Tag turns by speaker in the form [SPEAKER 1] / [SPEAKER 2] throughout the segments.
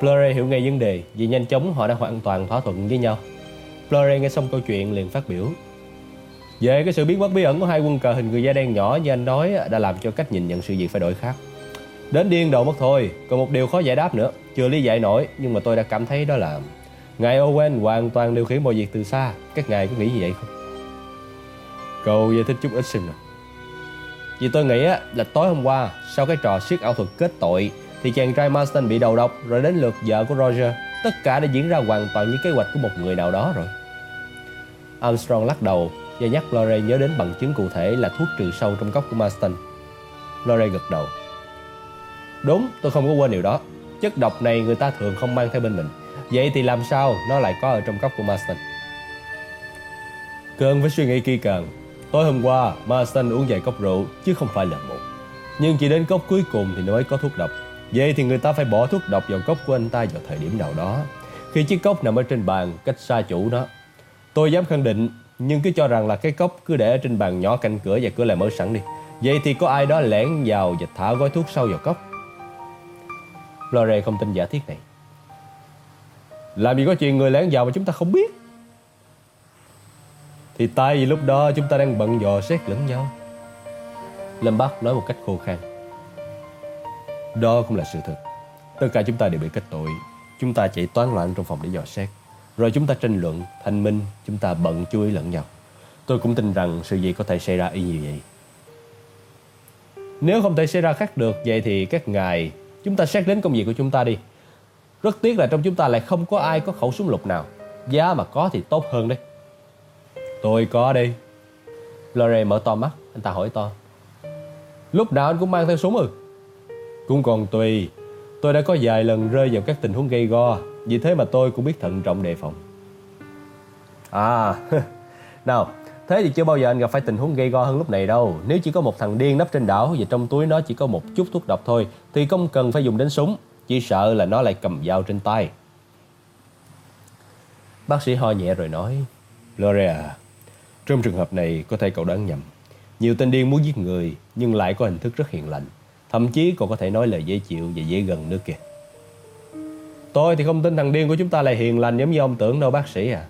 [SPEAKER 1] Flore hiểu ngay vấn đề vì nhanh chóng họ đã hoàn toàn thỏa thuận với nhau. Flore nghe xong câu chuyện liền phát biểu. Về cái sự biến mất bí ẩn của hai quân cờ hình người da đen nhỏ như anh nói đã làm cho cách nhìn nhận sự việc phải đổi khác. Đến điên đầu mất thôi, còn một điều khó giải đáp nữa, chưa lý giải nổi nhưng mà tôi đã cảm thấy đó là Ngài Owen hoàn toàn điều khiển mọi việc từ xa, các ngài có nghĩ gì vậy không? Cậu giải thích chút ít xem nào. Vì tôi nghĩ á, là tối hôm qua sau cái trò siết ảo thuật kết tội thì chàng trai Marston bị đầu độc rồi đến lượt vợ của Roger. Tất cả đã diễn ra hoàn toàn như kế hoạch của một người nào đó rồi. Armstrong lắc đầu và nhắc Lorraine nhớ đến bằng chứng cụ thể là thuốc trừ sâu trong cốc của Marston. Lorraine gật đầu. Đúng, tôi không có quên điều đó. Chất độc này người ta thường không mang theo bên mình. Vậy thì làm sao nó lại có ở trong cốc của Marston? Cơn với suy nghĩ kỳ cần. Tối hôm qua, Marston uống vài cốc rượu chứ không phải là một. Nhưng chỉ đến cốc cuối cùng thì mới có thuốc độc. Vậy thì người ta phải bỏ thuốc độc vào cốc của anh ta vào thời điểm nào đó. Khi chiếc cốc nằm ở trên bàn, cách xa chủ nó. Tôi dám khẳng định, nhưng cứ cho rằng là cái cốc cứ để ở trên bàn nhỏ cạnh cửa và cửa lại mở sẵn đi. Vậy thì có ai đó lẻn vào và thả gói thuốc sâu vào cốc. Lore không tin giả thiết này. Làm gì có chuyện người lẻn vào mà chúng ta không biết Thì tại vì lúc đó chúng ta đang bận dò xét lẫn nhau Lâm Bắc nói một cách khô khan đó cũng là sự thật. Tất cả chúng ta đều bị kết tội. Chúng ta chạy toán loạn trong phòng để dò xét. Rồi chúng ta tranh luận, thanh minh Chúng ta bận chú ý lẫn nhau. Tôi cũng tin rằng sự gì có thể xảy ra y như vậy. Nếu không thể xảy ra khác được Vậy thì các ngài Chúng ta xét đến công việc của chúng ta đi. Rất tiếc là trong chúng ta lại không có ai có khẩu súng lục nào. Giá mà có thì tốt hơn đấy. Tôi có đi. Lore mở to mắt Anh ta hỏi to. Lúc nào anh cũng mang theo súng ư? Cũng còn tùy. Tôi đã có vài lần rơi vào các tình huống gây go, Vì thế mà tôi cũng biết thận trọng đề phòng. À Nào, Thế thì chưa bao giờ anh gặp phải tình huống gây go hơn lúc này đâu. Nếu chỉ có một thằng điên nấp trên đảo Và trong túi nó chỉ có một chút thuốc độc thôi, Thì không cần phải dùng đến súng, chỉ sợ là nó lại cầm dao trên tay. Bác sĩ ho nhẹ rồi nói Gloria Trong trường hợp này có thể cậu đoán nhầm. Nhiều tên điên muốn giết người, Nhưng lại có hình thức rất hiền lành. Thậm chí còn có thể nói lời dễ chịu và dễ gần nữa kìa. Tôi thì không tin thằng điên của chúng ta là hiền lành giống như ông tưởng đâu bác sĩ à.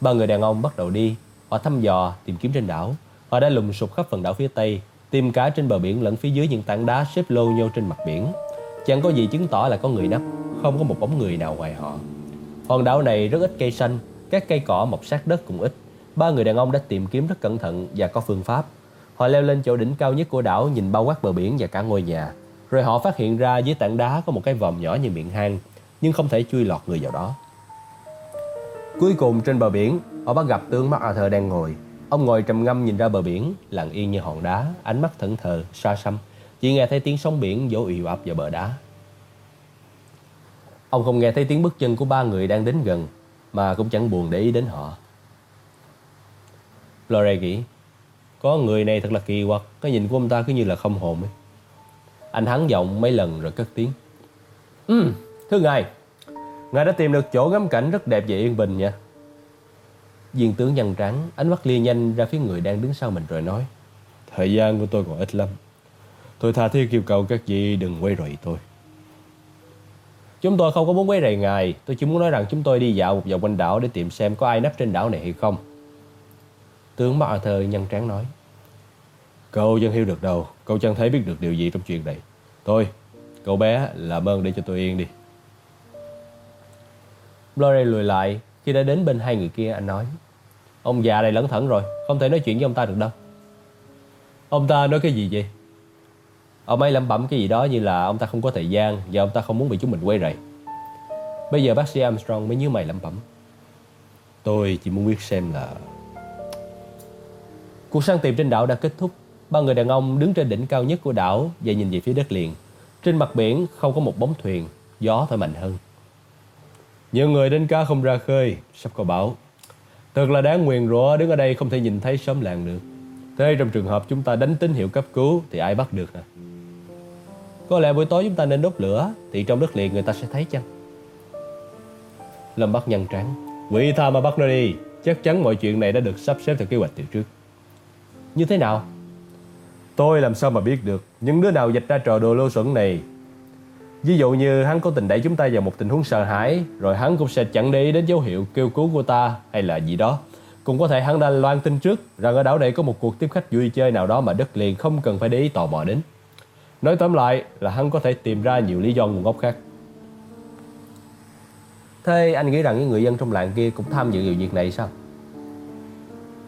[SPEAKER 1] Ba người đàn ông bắt đầu đi. Họ thăm dò, tìm kiếm trên đảo. Họ đã lùng sục khắp phần đảo phía Tây Tìm cả trên bờ biển lẫn phía dưới những tảng đá xếp lô nhau trên mặt biển. Chẳng có gì chứng tỏ là có người nấp Không có một bóng người nào ngoài họ. Hòn đảo này rất ít cây xanh Các cây cỏ mọc sát đất cũng ít. Ba người đàn ông đã tìm kiếm rất cẩn thận và có phương pháp Họ leo lên chỗ đỉnh cao nhất của đảo Nhìn bao quát bờ biển và cả ngôi nhà Rồi họ phát hiện ra dưới tảng đá có một cái vòm nhỏ như miệng hang Nhưng không thể chui lọt người vào đó Cuối cùng trên bờ biển Họ bắt gặp tướng MacArthur đang ngồi Ông ngồi trầm ngâm nhìn ra bờ biển Lặng yên như hòn đá Ánh mắt thẫn thờ, xa xăm chỉ nghe thấy tiếng sóng biển vỗ ì ập vào bờ đá. Ông không nghe thấy tiếng bước chân của ba người đang đến gần, mà cũng chẳng buồn để ý đến họ. Lore nghĩ, có người này thật là kỳ quặc, cái nhìn của ông ta cứ như là không hồn ấy. Anh hắn giọng mấy lần rồi cất tiếng. Ừ, thưa ngài, ngài đã tìm được chỗ ngắm cảnh rất đẹp và yên bình nha. Viên tướng nhăn trắng, ánh mắt lia nhanh ra phía người đang đứng sau mình rồi nói. Thời gian của tôi còn ít lắm. Tôi tha thiết kêu cầu các vị đừng quay rầy tôi. Chúng tôi không có muốn quấy rầy ngài, tôi chỉ muốn nói rằng chúng tôi đi dạo một vòng quanh đảo để tìm xem có ai nấp trên đảo này hay không. Tướng MacArthur nhăn trán nói. Cậu chẳng hiểu được đâu, cậu chẳng thấy biết được điều gì trong chuyện này. Thôi, cậu bé làm ơn để cho tôi yên đi. Blore lùi lại, khi đã đến bên hai người kia anh nói. Ông già này lẩn thẩn rồi, không thể nói chuyện với ông ta được đâu. Ông ta nói cái gì vậy? Ông ấy lẩm bẩm cái gì đó như là ông ta không có thời gian và ông ta không muốn bị chúng mình quay rầy. Bây giờ bác sĩ Armstrong mới nhớ mày lẩm bẩm. Tôi chỉ muốn biết xem là... Cuộc săn tìm trên đảo đã kết thúc. Ba người đàn ông đứng trên đỉnh cao nhất của đảo và nhìn về phía đất liền. Trên mặt biển không có một bóng thuyền, gió thổi mạnh hơn. Nhiều người đến cá không ra khơi, sắp có bão. Thật là đáng nguyền rủa đứng ở đây không thể nhìn thấy sớm làng được. Thế trong trường hợp chúng ta đánh tín hiệu cấp cứu thì ai bắt được à? Có lẽ buổi tối chúng ta nên đốt lửa Thì trong đất liền người ta sẽ thấy chăng Lâm Bắc nhăn trắng Quỷ tha mà bắt nó đi Chắc chắn mọi chuyện này đã được sắp xếp theo kế hoạch từ trước Như thế nào? Tôi làm sao mà biết được Những đứa nào dịch ra trò đồ lô xuẩn này? Ví dụ như hắn có tình đẩy chúng ta vào một tình huống sợ hãi Rồi hắn cũng sẽ chẳng để ý đến dấu hiệu kêu cứu của ta hay là gì đó. Cũng có thể hắn đã loan tin trước Rằng ở đảo này có một cuộc tiếp khách vui chơi nào đó mà đất liền không cần phải để ý tò mò đến. Nói tóm lại là hắn có thể tìm ra nhiều lý do nguồn gốc khác. Thế anh nghĩ rằng những người dân trong làng kia cũng tham dự vào việc này sao?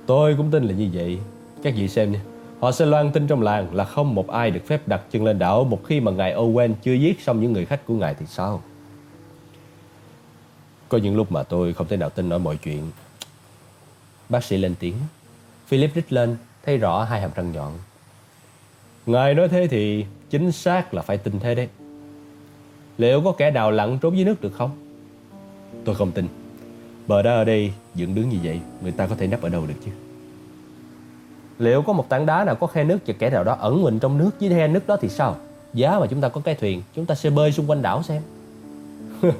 [SPEAKER 1] Tôi cũng tin là như vậy các vị xem nha Họ sẽ loan tin trong làng là không một ai được phép đặt chân lên đảo một khi mà ngài Owen chưa giết xong những người khách của ngài thì sao? Có những lúc mà tôi không thể nào tin nổi mọi chuyện. Bác sĩ lên tiếng. Philip rít lên, thấy rõ hai hàm răng nhọn. Ngài nói thế thì chính xác là phải tin thế đấy. Liệu có kẻ nào lặn trốn dưới nước được không? Tôi không tin. Bờ đá ở đây dựng đứng như vậy, người ta có thể nấp ở đâu được chứ? Liệu có một tảng đá nào có khe nước và kẻ nào đó ẩn mình trong nước dưới khe nước đó thì sao? Giá mà chúng ta có cái thuyền, chúng ta sẽ bơi xung quanh đảo xem.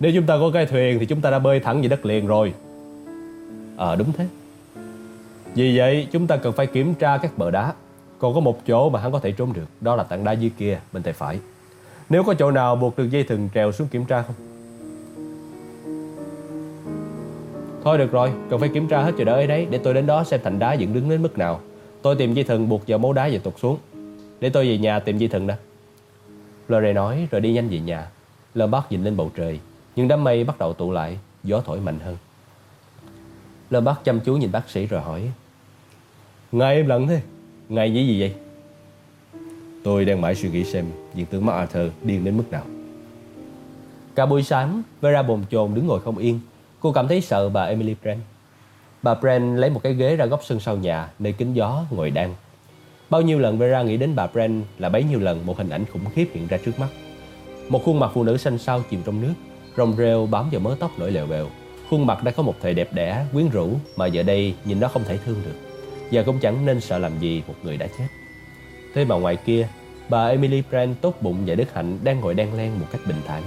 [SPEAKER 1] Nếu chúng ta có cái thuyền thì chúng ta đã bơi thẳng về đất liền rồi. Ờ à, đúng thế. Vì vậy chúng ta cần phải kiểm tra các bờ đá. Còn có một chỗ mà hắn có thể trốn được, đó là tảng đá dưới kia, bên tay phải. Nếu có chỗ nào buộc được dây thừng trèo xuống kiểm tra không? Thôi được rồi, cần phải kiểm tra hết chỗ đỡ ấy đấy Để tôi đến đó xem thành đá dựng đứng đến mức nào. Tôi tìm dây thừng buộc vào mấu đá và tụt xuống. Để tôi về nhà tìm dây thừng đã. Lore nói rồi đi nhanh về nhà. Lơ bác nhìn lên bầu trời Nhưng đám mây bắt đầu tụ lại Gió thổi mạnh hơn. Lơ bác chăm chú nhìn bác sĩ rồi hỏi Ngài im lặng thế Ngài nghĩ gì vậy? Tôi đang mãi suy nghĩ xem Diện tướng MacArthur điên đến mức nào. Cả buổi sáng Vera bồn chồn đứng ngồi không yên Cô cảm thấy sợ bà Emily Brand. Bà Brand lấy một cái ghế ra góc sân sau nhà, nơi kính gió, ngồi đan. Bao nhiêu lần Vera nghĩ đến bà Brand là bấy nhiêu lần một hình ảnh khủng khiếp hiện ra trước mắt. Một khuôn mặt phụ nữ xanh xao chìm trong nước, rồng rêu bám vào mớ tóc nổi lèo bèo. Khuôn mặt đã có một thời đẹp đẽ, quyến rũ mà giờ đây nhìn nó không thể thương được. Và cũng chẳng nên sợ làm gì một người đã chết. Thế mà ngoài kia, bà Emily Brand tốt bụng và đức hạnh đang ngồi đan len một cách bình thản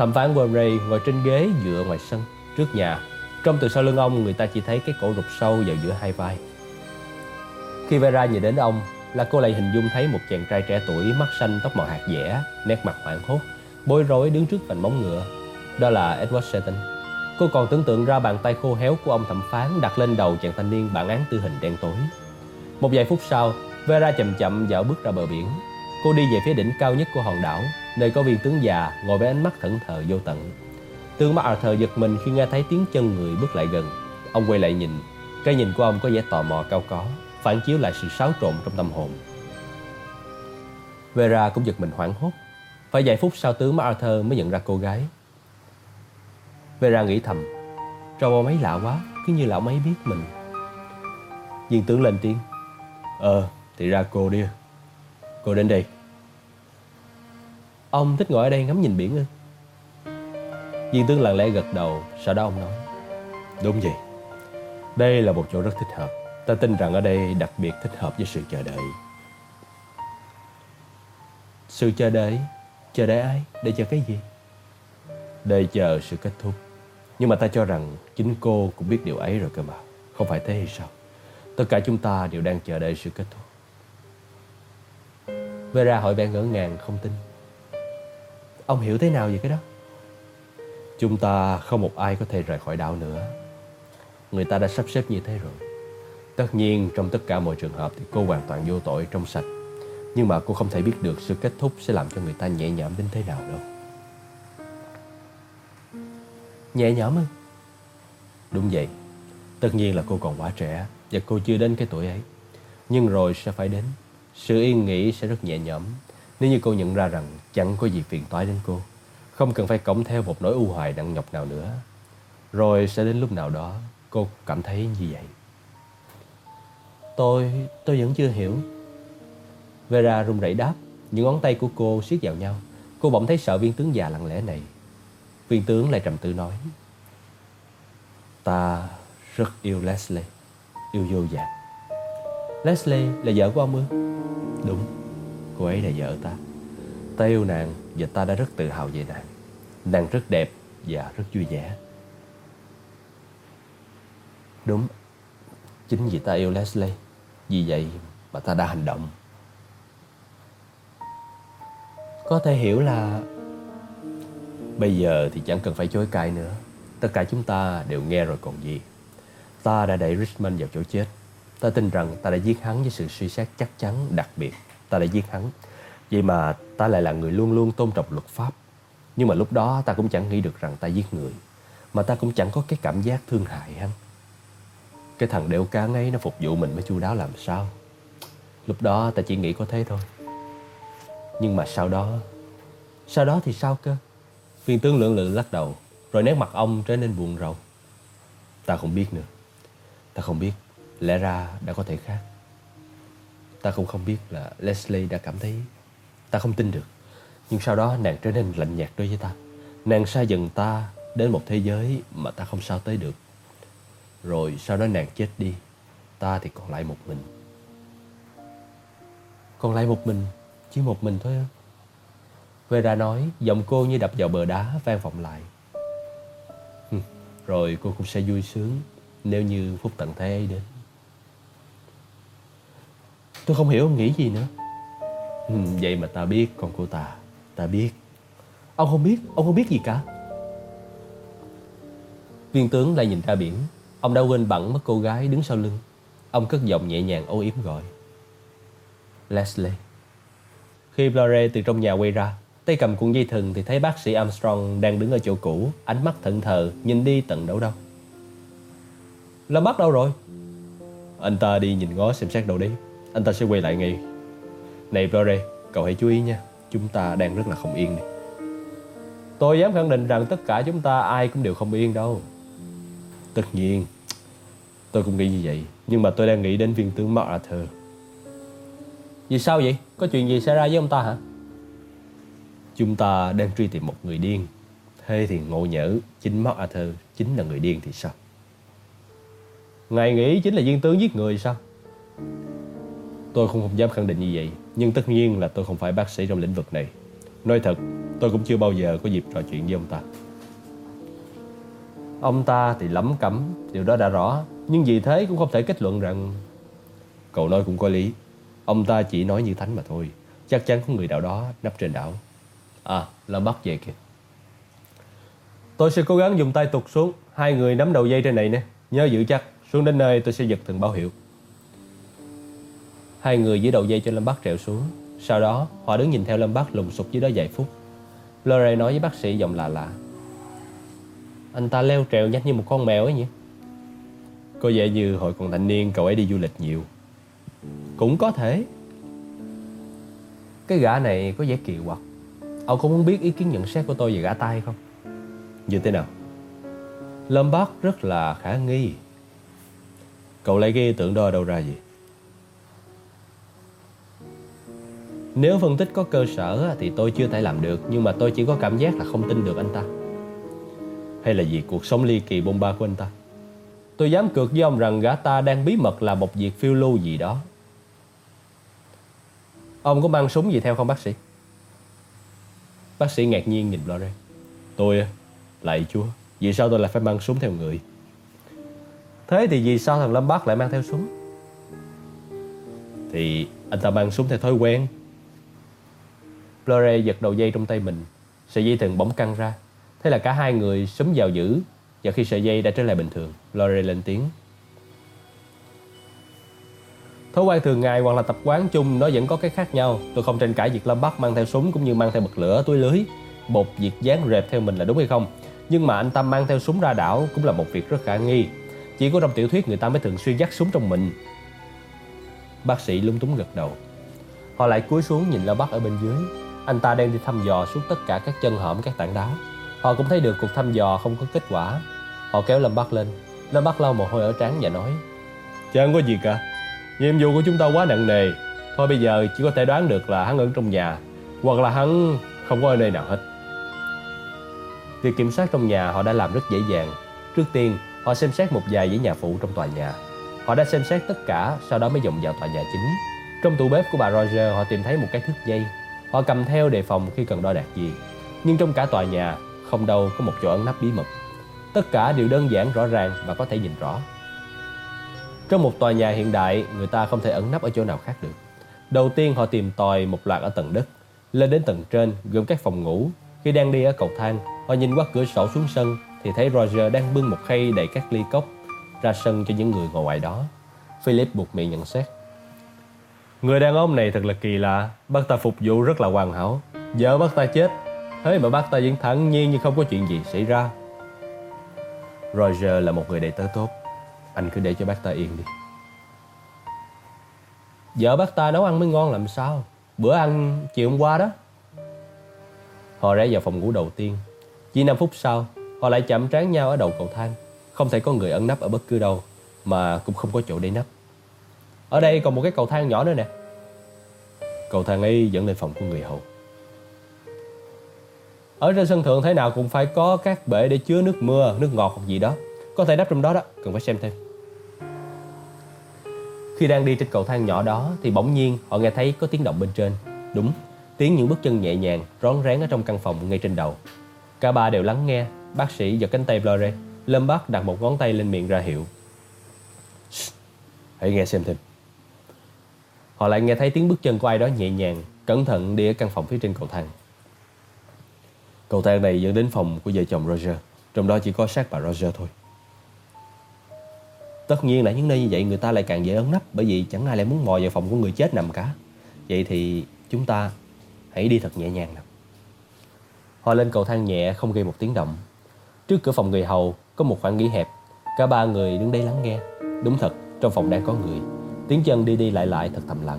[SPEAKER 1] Thẩm phán Warray ngồi trên ghế dựa ngoài sân, trước nhà. Trong từ sau lưng ông, người ta chỉ thấy cái cổ rụt sâu vào giữa hai vai. Khi Vera nhìn đến ông, là cô lại hình dung thấy một chàng trai trẻ tuổi, mắt xanh, tóc màu hạt dẻ, nét mặt hoảng hốt, bối rối đứng trước vành móng ngựa. Đó là Edward Seton. Cô còn tưởng tượng ra bàn tay khô héo của ông thẩm phán đặt lên đầu chàng thanh niên bản án tử hình đen tối. Một vài phút sau, Vera chậm chậm dạo bước ra bờ biển. Cô đi về phía đỉnh cao nhất của hòn đảo, nơi có viên tướng già ngồi với ánh mắt thẫn thờ vô tận. Tướng mắt Arthur giật mình khi nghe thấy tiếng chân người bước lại gần. Ông quay lại nhìn, cái nhìn của ông có vẻ tò mò cao có, phản chiếu lại sự xáo trộn trong tâm hồn. Vera cũng giật mình hoảng hốt. Phải vài phút sau tướng mắt Arthur mới nhận ra cô gái. Vera nghĩ thầm, Trông ông ấy lạ quá, cứ như là ông ấy biết mình. Viên tướng lên tiếng, Ờ, thì ra cô đi. Cô đến đây. Ông thích ngồi ở đây ngắm nhìn biển ư? Viên tướng lặng lẽ gật đầu, sau đó ông nói. Đúng vậy. Đây là một chỗ rất thích hợp. Ta tin rằng ở đây đặc biệt thích hợp với sự chờ đợi. Sự chờ đợi? Chờ đợi ai? Để chờ cái gì? Để chờ sự kết thúc. Nhưng mà ta cho rằng chính cô cũng biết điều ấy rồi cơ mà. Không phải thế hay sao? Tất cả chúng ta đều đang chờ đợi sự kết thúc. Vera hỏi vẻ ngỡ ngàng không tin. Ông hiểu thế nào về cái đó? Chúng ta không một ai có thể rời khỏi đảo nữa. Người ta đã sắp xếp như thế rồi. Tất nhiên trong tất cả mọi trường hợp thì cô hoàn toàn vô tội trong sạch. Nhưng mà cô không thể biết được sự kết thúc sẽ làm cho người ta nhẹ nhõm đến thế nào đâu. Nhẹ nhõm ư? Đúng vậy. Tất nhiên là cô còn quá trẻ và cô chưa đến cái tuổi ấy. Nhưng rồi sẽ phải đến. Sự yên nghỉ sẽ rất nhẹ nhõm. Nếu như cô nhận ra rằng chẳng có gì phiền toái đến cô Không cần phải cõng theo một nỗi u hoài nặng nhọc nào nữa. Rồi sẽ đến lúc nào đó cô cảm thấy như vậy. Tôi, tôi vẫn chưa hiểu. Vera run rẩy đáp Những ngón tay của cô siết vào nhau. Cô bỗng thấy sợ viên tướng già lặng lẽ này. Viên tướng lại trầm tư nói Ta rất yêu Leslie Yêu vô dạng. Leslie là vợ của ông ư? Đúng. Cô ấy là vợ ta. Ta yêu nàng và ta đã rất tự hào về nàng. Nàng rất đẹp và rất vui vẻ. Đúng. Chính vì ta yêu Leslie Vì vậy mà ta đã hành động. Có thể hiểu là Bây giờ thì chẳng cần phải chối cãi nữa. Tất cả chúng ta đều nghe rồi còn gì. Ta đã đẩy Richmond vào chỗ chết Ta tin rằng ta đã giết hắn với sự suy xét chắc chắn đặc biệt. Ta đã giết hắn. Vậy mà ta lại là người luôn luôn tôn trọng luật pháp. Nhưng mà lúc đó ta cũng chẳng nghĩ được rằng ta giết người, Mà ta cũng chẳng có cái cảm giác thương hại hắn. Cái thằng đeo cán ấy nó phục vụ mình mới chu đáo làm sao? Lúc đó ta chỉ nghĩ có thế thôi. Nhưng mà sau đó Sau đó thì sao cơ? Viên tướng lưỡng lự lắc đầu, Rồi nét mặt ông trở nên buồn rầu. Ta không biết nữa. Ta không biết. Lẽ ra đã có thể khác. Ta cũng không biết là Leslie đã cảm thấy Ta không tin được. Nhưng sau đó nàng trở nên lạnh nhạt đối với ta. Nàng xa dần ta đến một thế giới mà ta không sao tới được. Rồi sau đó nàng chết đi, Ta thì còn lại một mình. Còn lại một mình, Chỉ một mình thôi Vera nói, Giọng cô như đập vào bờ đá vang vọng lại. Rồi cô cũng sẽ vui sướng Nếu như phút tận thế ấy đến. Tôi không hiểu ông nghĩ gì nữa. Ừ, Vậy mà ta biết con của ta. Ta biết. Ông không biết, ông không biết gì cả. Viên tướng lại nhìn ra biển. Ông đã quên bẵng mất cô gái đứng sau lưng. Ông cất giọng nhẹ nhàng âu yếm gọi. Leslie. Khi Blore từ trong nhà quay ra Tay cầm cuộn dây thừng thì thấy bác sĩ Armstrong đang đứng ở chỗ cũ Ánh mắt thận thờ nhìn đi tận đâu đâu. Lâm bắt đâu rồi? Anh ta đi nhìn ngó xem xét đâu đấy anh ta sẽ quay lại ngay Này Blore cậu hãy chú ý nha Chúng ta đang rất là không yên này Tôi dám khẳng định rằng tất cả chúng ta ai cũng đều không yên đâu Tất nhiên, Tôi cũng nghĩ như vậy Nhưng mà tôi đang nghĩ đến viên tướng MacArthur Vì sao vậy? Có chuyện gì xảy ra với ông ta hả? Chúng ta đang truy tìm một người điên Thế thì ngộ nhỡ, Chính MacArthur chính là người điên thì sao? Ngài nghĩ chính là viên tướng giết người sao? Tôi không, không dám khẳng định như vậy. Nhưng tất nhiên là tôi không phải bác sĩ trong lĩnh vực này. Nói thật Tôi cũng chưa bao giờ có dịp trò chuyện với ông ta. Ông ta thì lắm cấm Điều đó đã rõ. Nhưng vì thế cũng không thể kết luận rằng Cậu nói cũng có lý. Ông ta chỉ nói như thánh mà thôi. Chắc chắn có người đạo đó nấp trên đảo. À là bắt về kìa. Tôi sẽ cố gắng dùng tay tụt xuống. Hai người nắm đầu dây trên này nè. Nhớ giữ chắc. Xuống đến nơi tôi sẽ giật từng báo hiệu. Hai người dưới đầu dây cho Lâm Bắc trèo xuống. Sau đó, họ đứng nhìn theo Lâm Bắc lùng sụp dưới đó vài phút. Lorraine nói với bác sĩ giọng lạ lạ. Anh ta leo trèo nhanh như một con mèo ấy nhỉ? Có vẻ như hồi còn thanh niên, cậu ấy đi du lịch nhiều. Cũng có thể. Cái gã này có vẻ kỳ quặc. Ông có muốn biết ý kiến nhận xét của tôi về gã tay không? Như thế nào? Lâm Bắc rất là khả nghi. Cậu lấy cái ý tưởng đó đâu ra gì? Nếu phân tích có cơ sở thì tôi chưa thể làm được Nhưng mà tôi chỉ có cảm giác là không tin được anh ta. Hay là vì cuộc sống ly kỳ bôn ba của anh ta? Tôi dám cược với ông rằng gã ta đang bí mật là một việc phiêu lưu gì đó. Ông có mang súng gì theo không bác sĩ? Bác sĩ ngạc nhiên nhìn Lore Tôi, lại chúa Vì sao tôi lại phải mang súng theo người? Thế thì vì sao thằng Lâm Bắc lại mang theo súng? Thì anh ta mang súng theo thói quen. Flore giật đầu dây trong tay mình. Sợi dây thừng bỗng căng ra. Thế là cả hai người súng vào giữ, Và khi sợi dây đã trở lại bình thường Flore lên tiếng. Thói quen thường ngày hoặc là tập quán chung, nó vẫn có cái khác nhau. Tôi không tranh cãi việc Lâm Bắc mang theo súng cũng như mang theo bật lửa, túi lưới. Bột việc dán rệp theo mình là đúng hay không? Nhưng mà anh ta mang theo súng ra đảo cũng là một việc rất khả nghi. Chỉ có trong tiểu thuyết người ta mới thường xuyên dắt súng trong mình. Bác sĩ lung túng gật đầu. Họ lại cúi xuống nhìn Lâm Bắc ở bên dưới anh ta đang đi thăm dò suốt tất cả các chân hõm các tảng đá. Họ cũng thấy được cuộc thăm dò không có kết quả. Họ kéo Lâm Bắc lên. Lâm Bắc lau mồ hôi ở trán và nói Chẳng có gì cả. Nhiệm vụ của chúng ta quá nặng nề. Thôi bây giờ chỉ có thể đoán được là hắn ở trong nhà hoặc là hắn không có ở nơi nào hết. Việc kiểm soát trong nhà họ đã làm rất dễ dàng. Trước tiên, họ xem xét một vài dãy nhà phụ trong tòa nhà. Họ đã xem xét tất cả, sau đó mới dòng vào tòa nhà chính. Trong tủ bếp của bà Roger, họ tìm thấy một cái thước dây Họ cầm theo đề phòng khi cần đo đạc gì Nhưng trong cả tòa nhà Không đâu có một chỗ ẩn nắp bí mật Tất cả đều đơn giản rõ ràng và có thể nhìn rõ Trong một tòa nhà hiện đại Người ta không thể ẩn nắp ở chỗ nào khác được Đầu tiên họ tìm tòi một loạt ở tầng đất Lên đến tầng trên, gồm các phòng ngủ. Khi đang đi ở cầu thang, họ nhìn qua cửa sổ xuống sân thì thấy Roger đang bưng một khay đầy các ly cốc ra sân cho những người ngồi ngoài đó. Philip buộc miệng nhận xét. Người đàn ông này thật là kỳ lạ, bác ta phục vụ rất là hoàn hảo. vợ bác ta chết, thế mà bác ta vẫn thẳng nhiên như không có chuyện gì xảy ra. Roger là một người đệ tớ tốt, anh cứ để cho bác ta yên đi. Vợ bác ta nấu ăn mới ngon làm sao? Bữa ăn chiều hôm qua đó. Họ rẽ vào phòng ngủ đầu tiên. Chỉ 5 phút sau Họ lại chạm trán nhau ở đầu cầu thang. Không thể có người ẩn nấp ở bất cứ đâu Mà cũng không có chỗ để nấp. Ở đây còn một cái cầu thang nhỏ nữa nè Cầu thang ấy dẫn lên phòng của người hầu Ở trên sân thượng thế nào cũng phải có các bể để chứa nước mưa, nước ngọt hoặc gì đó Có thể đắp trong đó đó, cần phải xem thêm khi đang đi trên cầu thang nhỏ đó thì bỗng nhiên họ nghe thấy có tiếng động bên trên. Đúng, tiếng những bước chân nhẹ nhàng, rón rén ở trong căn phòng ngay trên đầu. Cả ba đều lắng nghe, bác sĩ giật cánh tay Flore. Lâm Bác đặt một ngón tay lên miệng ra hiệu. Hãy nghe xem thêm. Họ lại nghe thấy tiếng bước chân của ai đó nhẹ nhàng, cẩn thận đi ở căn phòng phía trên cầu thang. Cầu thang này dẫn đến phòng của vợ chồng Roger, trong đó chỉ có xác bà Roger thôi. Tất nhiên là những nơi như vậy người ta lại càng dễ ấn nấp Bởi vì chẳng ai lại muốn mò vào phòng của người chết nằm cả. Vậy thì chúng ta hãy đi thật nhẹ nhàng nào. Họ lên cầu thang nhẹ không gây một tiếng động. Trước cửa phòng người hầu có một khoảng nghỉ hẹp. Cả ba người đứng đây lắng nghe. Đúng thật trong phòng đang có người. Tiếng chân đi đi lại lại thật thầm lặng.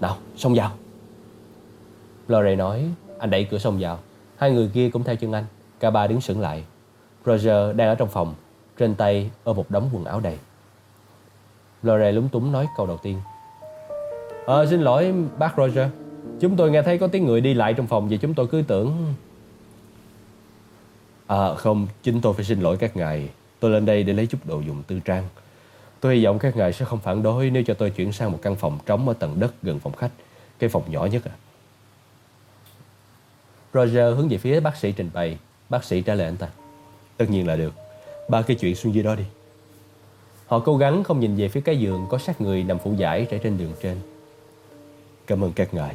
[SPEAKER 1] Nào, xông vào. Lorey nói, Anh đẩy cửa xông vào. Hai người kia cũng theo chân anh. Cả ba đứng sững lại. Roger đang ở trong phòng, trên tay ôm một đống quần áo đầy. Lorey lúng túng nói câu đầu tiên. Ờ xin lỗi, bác Roger. Chúng tôi nghe thấy có tiếng người đi lại trong phòng Và chúng tôi cứ tưởng À không, Chính tôi phải xin lỗi các ngài. Tôi lên đây để lấy chút đồ dùng tư trang. Tôi hy vọng các ngài sẽ không phản đối Nếu cho tôi chuyển sang một căn phòng trống Ở tầng đất gần phòng khách, Cái phòng nhỏ nhất à Roger hướng về phía bác sĩ trình bày. Bác sĩ trả lời anh ta. Tất nhiên là được. Ba cái chuyện xuống dưới đó đi. Họ cố gắng không nhìn về phía cái giường Có xác người nằm phủ giải trải trên đường trên. Cảm ơn các ngài.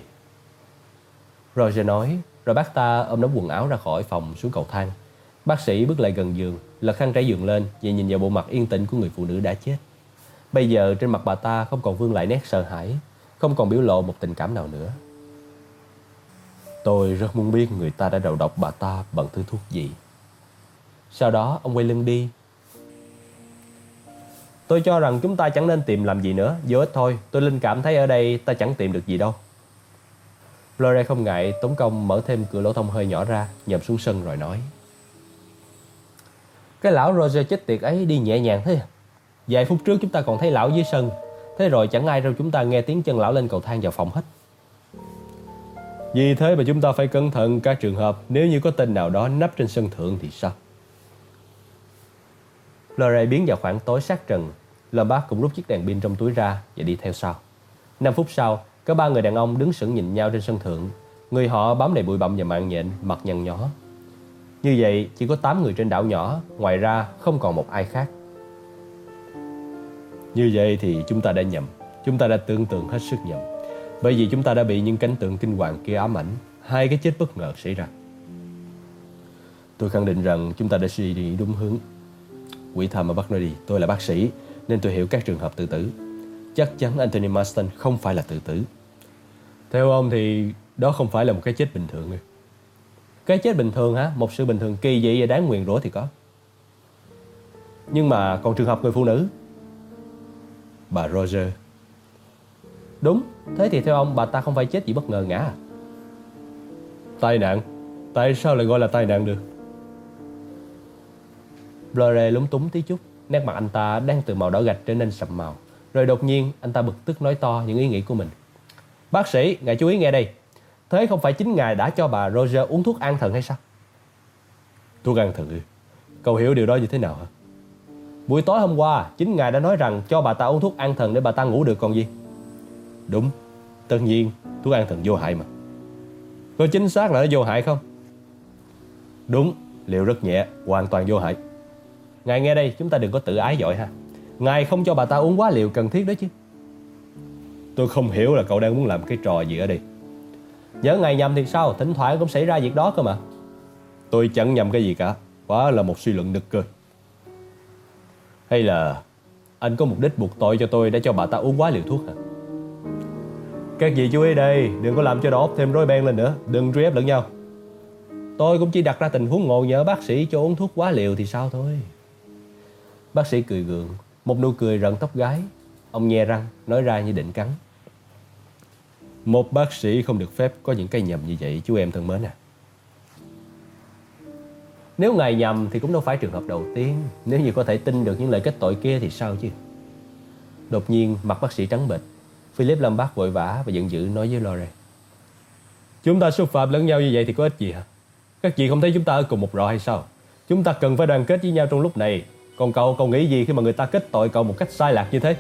[SPEAKER 1] Roger nói, Rồi bác ta ôm nắm quần áo ra khỏi phòng xuống cầu thang. Bác sĩ bước lại gần giường, Lật khăn trải giường lên Và nhìn vào bộ mặt yên tĩnh của người phụ nữ đã chết. Bây giờ trên mặt bà ta không còn vương lại nét sợ hãi, Không còn biểu lộ một tình cảm nào nữa. Tôi rất muốn biết người ta đã đầu độc bà ta bằng thứ thuốc gì. Sau đó, ông quay lưng đi. Tôi cho rằng chúng ta chẳng nên tìm làm gì nữa, Vô ích thôi. Tôi linh cảm thấy ở đây ta chẳng tìm được gì đâu. Flore không ngại tống công mở thêm cửa lỗ thông hơi nhỏ ra Nhầm xuống sân rồi nói. Cái lão Roger chết tiệt ấy đi nhẹ nhàng thế à? Vài phút trước chúng ta còn thấy lão dưới sân Thế rồi chẳng ai đâu chúng ta nghe tiếng chân lão lên cầu thang vào phòng hết Vì thế mà chúng ta phải cẩn thận các trường hợp Nếu như có tên nào đó nấp trên sân thượng thì sao Lore biến vào khoảng tối sát trần. Lombard cũng rút chiếc đèn pin trong túi ra và đi theo sau. 5 phút sau, có ba người đàn ông đứng sững nhìn nhau trên sân thượng. Người họ bám đầy bụi bặm và mạng nhện, mặt nhăn nhó. Như vậy, chỉ có 8 người trên đảo nhỏ, ngoài ra không còn một ai khác. Như vậy thì chúng ta đã nhầm, chúng ta đã tưởng tượng hết sức nhầm. Bởi vì chúng ta đã bị những cảnh tượng kinh hoàng kia ám ảnh, hai cái chết bất ngờ xảy ra. Tôi khẳng định rằng chúng ta đã suy nghĩ đúng hướng Quỷ thầm mà bắt nói đi, tôi là bác sĩ nên tôi hiểu các trường hợp tự tử. Chắc chắn Anthony Marston không phải là tự tử. Theo ông thì đó không phải là một cái chết bình thường. Cái chết bình thường hả? Một sự bình thường kỳ dị và đáng nguyền rủa thì có. Nhưng mà còn trường hợp người phụ nữ Bà Roger Đúng, thế thì theo ông bà ta không phải chết chỉ bất ngờ ngã à? Tai nạn Tại sao lại gọi là tai nạn được Blore lúng túng tí chút Nét mặt anh ta đang từ màu đỏ gạch trở nên sậm màu Rồi đột nhiên anh ta bực tức nói to những ý nghĩ của mình Bác sĩ, ngài chú ý nghe đây Thế không phải chính ngài đã cho bà Roger uống thuốc an thần hay sao? Thuốc an thần ư? Cậu hiểu điều đó như thế nào hả? Buổi tối hôm qua, chính ngài đã nói rằng cho bà ta uống thuốc an thần để bà ta ngủ được còn gì? Đúng, tất nhiên, thuốc an thần vô hại mà. Có chính xác là nó vô hại không? Đúng, liệu rất nhẹ, hoàn toàn vô hại. Ngài nghe đây chúng ta đừng có tự ái dội ha Ngài không cho bà ta uống quá liều cần thiết đó chứ Tôi không hiểu là cậu đang muốn làm cái trò gì ở đây Nhớ ngày nhầm thì sao Thỉnh thoảng cũng xảy ra việc đó cơ mà Tôi chẳng nhầm cái gì cả Quá là một suy luận nực cười hay là Anh có mục đích buộc tội cho tôi Để cho bà ta uống quá liều thuốc hả? Các vị chú ý đây, Đừng có làm cho đầu óc thêm rối beng lên nữa. Đừng truy ép lẫn nhau. Tôi cũng chỉ đặt ra tình huống ngộ nhỡ bác sĩ cho uống thuốc quá liều thì sao thôi. Bác sĩ cười gượng, Một nụ cười rợn tóc gái. Ông nhe răng, nói ra như định cắn. Một bác sĩ không được phép có những cái nhầm như vậy, chú em thân mến à. Nếu ngài nhầm thì cũng đâu phải trường hợp đầu tiên. Nếu như có thể tin được những lời kết tội kia thì sao chứ? Đột nhiên mặt bác sĩ trắng bệch. Philip Lombard vội vã và giận dữ nói với Lore Chúng ta xúc phạm lẫn nhau như vậy thì có ích gì hả? Các chị không thấy chúng ta ở cùng một rọ hay sao? Chúng ta cần phải đoàn kết với nhau trong lúc này. Còn cậu, cậu nghĩ gì khi mà người ta kết tội cậu một cách sai lạc như thế?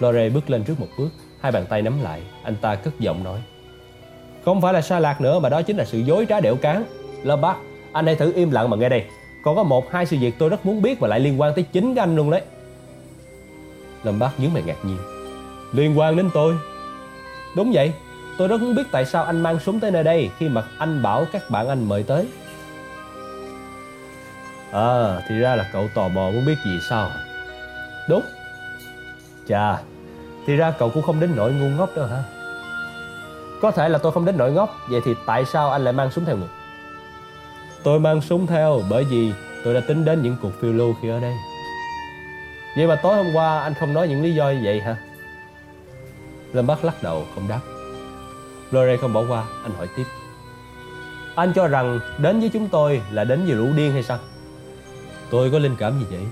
[SPEAKER 1] Lore bước lên trước một bước Hai bàn tay nắm lại. Anh ta cất giọng nói. Không phải là sai lạc nữa mà đó chính là sự dối trá đẻo cán Lâm bác, Anh hãy thử im lặng mà nghe đây. Còn có một hai sự việc tôi rất muốn biết Và lại liên quan tới chính anh luôn đấy. Lâm bác nhướng mày ngạc nhiên. Liên quan đến tôi? Đúng vậy Tôi rất muốn biết tại sao anh mang súng tới nơi đây Khi mà anh bảo các bạn anh mời tới. À thì ra là cậu tò mò muốn biết gì sao Đúng. Chà Thì ra cậu cũng không đến nỗi ngu ngốc đâu hả? Có thể là tôi không đến nỗi ngốc Vậy thì tại sao anh lại mang súng theo người? Tôi mang súng theo, Bởi vì tôi đã tính đến những cuộc phiêu lưu khi ở đây. Vậy mà tối hôm qua anh không nói những lý do như vậy hả? Lâm Bắc lắc đầu, không đáp. Lore không bỏ qua, Anh hỏi tiếp. Anh cho rằng đến với chúng tôi là đến vì lũ điên hay sao? Tôi có linh cảm gì vậy.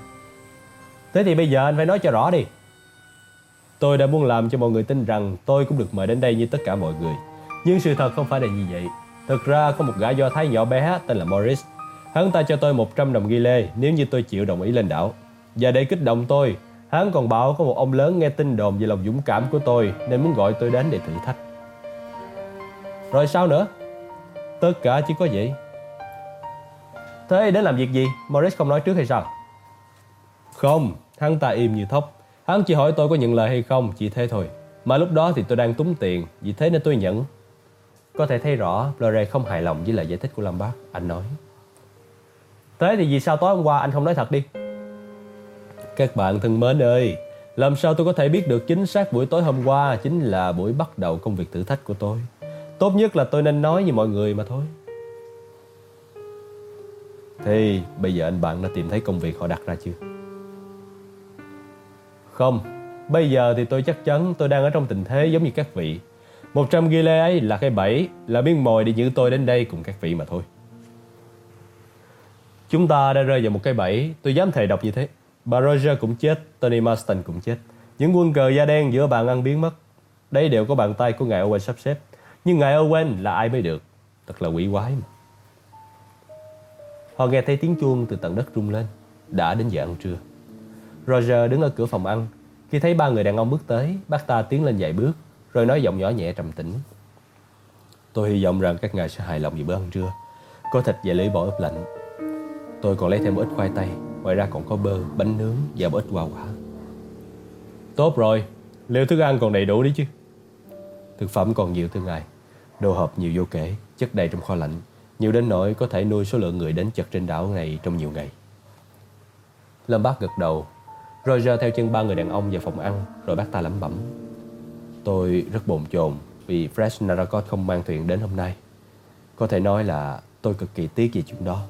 [SPEAKER 1] Thế thì bây giờ anh phải nói cho rõ đi. Tôi đã muốn làm cho mọi người tin rằng tôi cũng được mời đến đây như tất cả mọi người. Nhưng sự thật không phải là như vậy. Thực ra có một gã do Thái nhỏ bé tên là Morris. Hắn ta cho tôi 100 đồng ghi lê nếu như tôi chịu đồng ý lên đảo. Và để kích động tôi, hắn còn bảo có một ông lớn nghe tin đồn về lòng dũng cảm của tôi nên muốn gọi tôi đến để thử thách. Rồi sao nữa? Tất cả chỉ có vậy. Thế đến làm việc gì? Morris không nói trước hay sao? Không, hắn ta im như thóc Hắn chỉ hỏi tôi có nhận lời hay không, chỉ thế thôi. Mà lúc đó thì tôi đang túng tiền, vì thế nên tôi nhận. Có thể thấy rõ Flore không hài lòng với lời giải thích của Lâm Bác. Anh nói. Thế thì vì sao tối hôm qua anh không nói thật đi? Các bạn thân mến ơi, làm sao tôi có thể biết được chính xác buổi tối hôm qua chính là buổi bắt đầu công việc thử thách của tôi. Tốt nhất là tôi nên nói với mọi người mà thôi. Thì bây giờ anh bạn đã tìm thấy công việc họ đặt ra chưa? Không, bây giờ thì tôi chắc chắn tôi đang ở trong tình thế giống như các vị. 100 ghi lê ấy là cái bẫy, là miếng mồi để giữ tôi đến đây cùng các vị mà thôi. Chúng ta đã rơi vào một cái bẫy, tôi dám thề độc như thế. Bà Roger cũng chết, Tony Marston cũng chết. Những quân cờ da đen giữa bàn ăn biến mất. Đây đều có bàn tay của ngài Owen sắp xếp. Nhưng ngài Owen là ai mới được? Thật là quỷ quái mà. Họ nghe thấy tiếng chuông từ tận đất rung lên. Đã đến giờ ăn trưa. Roger đứng ở cửa phòng ăn. Khi thấy ba người đàn ông bước tới, bác ta tiến lên vài bước, rồi nói giọng nhỏ nhẹ trầm tĩnh. Tôi hy vọng rằng các ngài sẽ hài lòng vì bữa ăn trưa. Có thịt và lưỡi bò ướp lạnh. Tôi còn lấy thêm một ít khoai tây, ngoài ra còn có bơ, bánh nướng và một ít hoa quả. Tốt rồi, liệu thức ăn còn đầy đủ đấy chứ. Thực phẩm còn nhiều thưa ngài. Đồ hộp nhiều vô kể, chất đầy trong kho lạnh. Nhiều đến nỗi có thể nuôi số lượng người đến chật trên đảo này trong nhiều ngày. Lâm Bác gật đầu Roger theo chân ba người đàn ông vào phòng ăn Rồi bác ta lẩm bẩm Tôi rất bồn chồn Vì Fresh Naracot không mang thuyền đến hôm nay. Có thể nói là tôi cực kỳ tiếc về chuyện đó.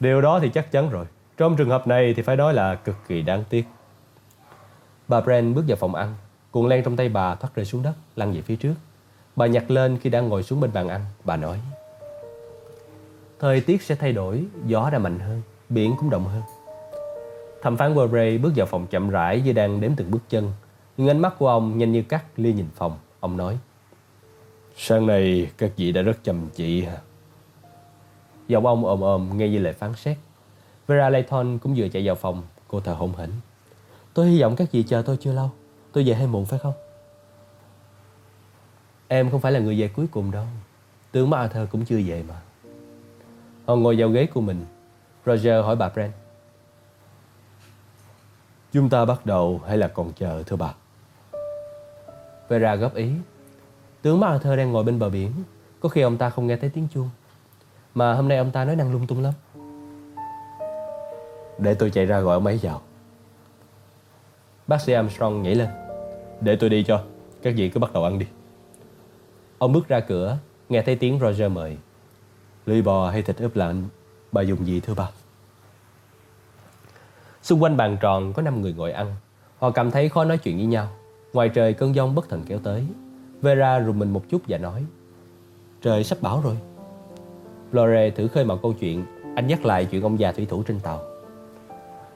[SPEAKER 1] Điều đó thì chắc chắn rồi. Trong trường hợp này thì phải nói là cực kỳ đáng tiếc. Bà Brand bước vào phòng ăn, Cuộn len trong tay bà thoát rơi xuống đất, Lăn về phía trước. Bà nhặt lên khi đang ngồi xuống bên bàn ăn, Bà nói, Thời tiết sẽ thay đổi, Gió đã mạnh hơn, Biển cũng động hơn. Thẩm phán Murray bước vào phòng chậm rãi như đang đếm từng bước chân. Nhưng ánh mắt của ông nhanh như cắt lia nhìn phòng. Ông nói. Sáng nay các vị đã rất chăm chỉ hả? Giọng ông ồm ồm nghe như lời phán xét. Vera Layton cũng vừa chạy vào phòng. Cô thở hổn hển. Tôi hy vọng các vị chờ tôi chưa lâu. Tôi về hơi muộn phải không? Em không phải là người về cuối cùng đâu. Tướng Arthur cũng chưa về mà. Họ ngồi vào ghế của mình. Roger hỏi bà Brent. Chúng ta bắt đầu hay là còn chờ thưa bà? Vera góp ý. Tướng MacArthur đang ngồi bên bờ biển. Có khi ông ta không nghe thấy tiếng chuông. Mà hôm nay ông ta nói năng lung tung lắm. Để tôi chạy ra gọi ông ấy vào. Bác sĩ Armstrong nhảy lên. Để tôi đi cho. Các vị cứ bắt đầu ăn đi. Ông bước ra cửa, nghe thấy tiếng Roger mời. Lưỡi bò hay thịt ướp lạnh, bà dùng gì thưa bà? Xung quanh bàn tròn có 5 người ngồi ăn. Họ cảm thấy khó nói chuyện với nhau. Ngoài trời cơn giông bất thần kéo tới. Vera rùng mình một chút và nói, Trời sắp bão rồi. Lore thử khơi mào câu chuyện. Anh nhắc lại chuyện ông già thủy thủ trên tàu.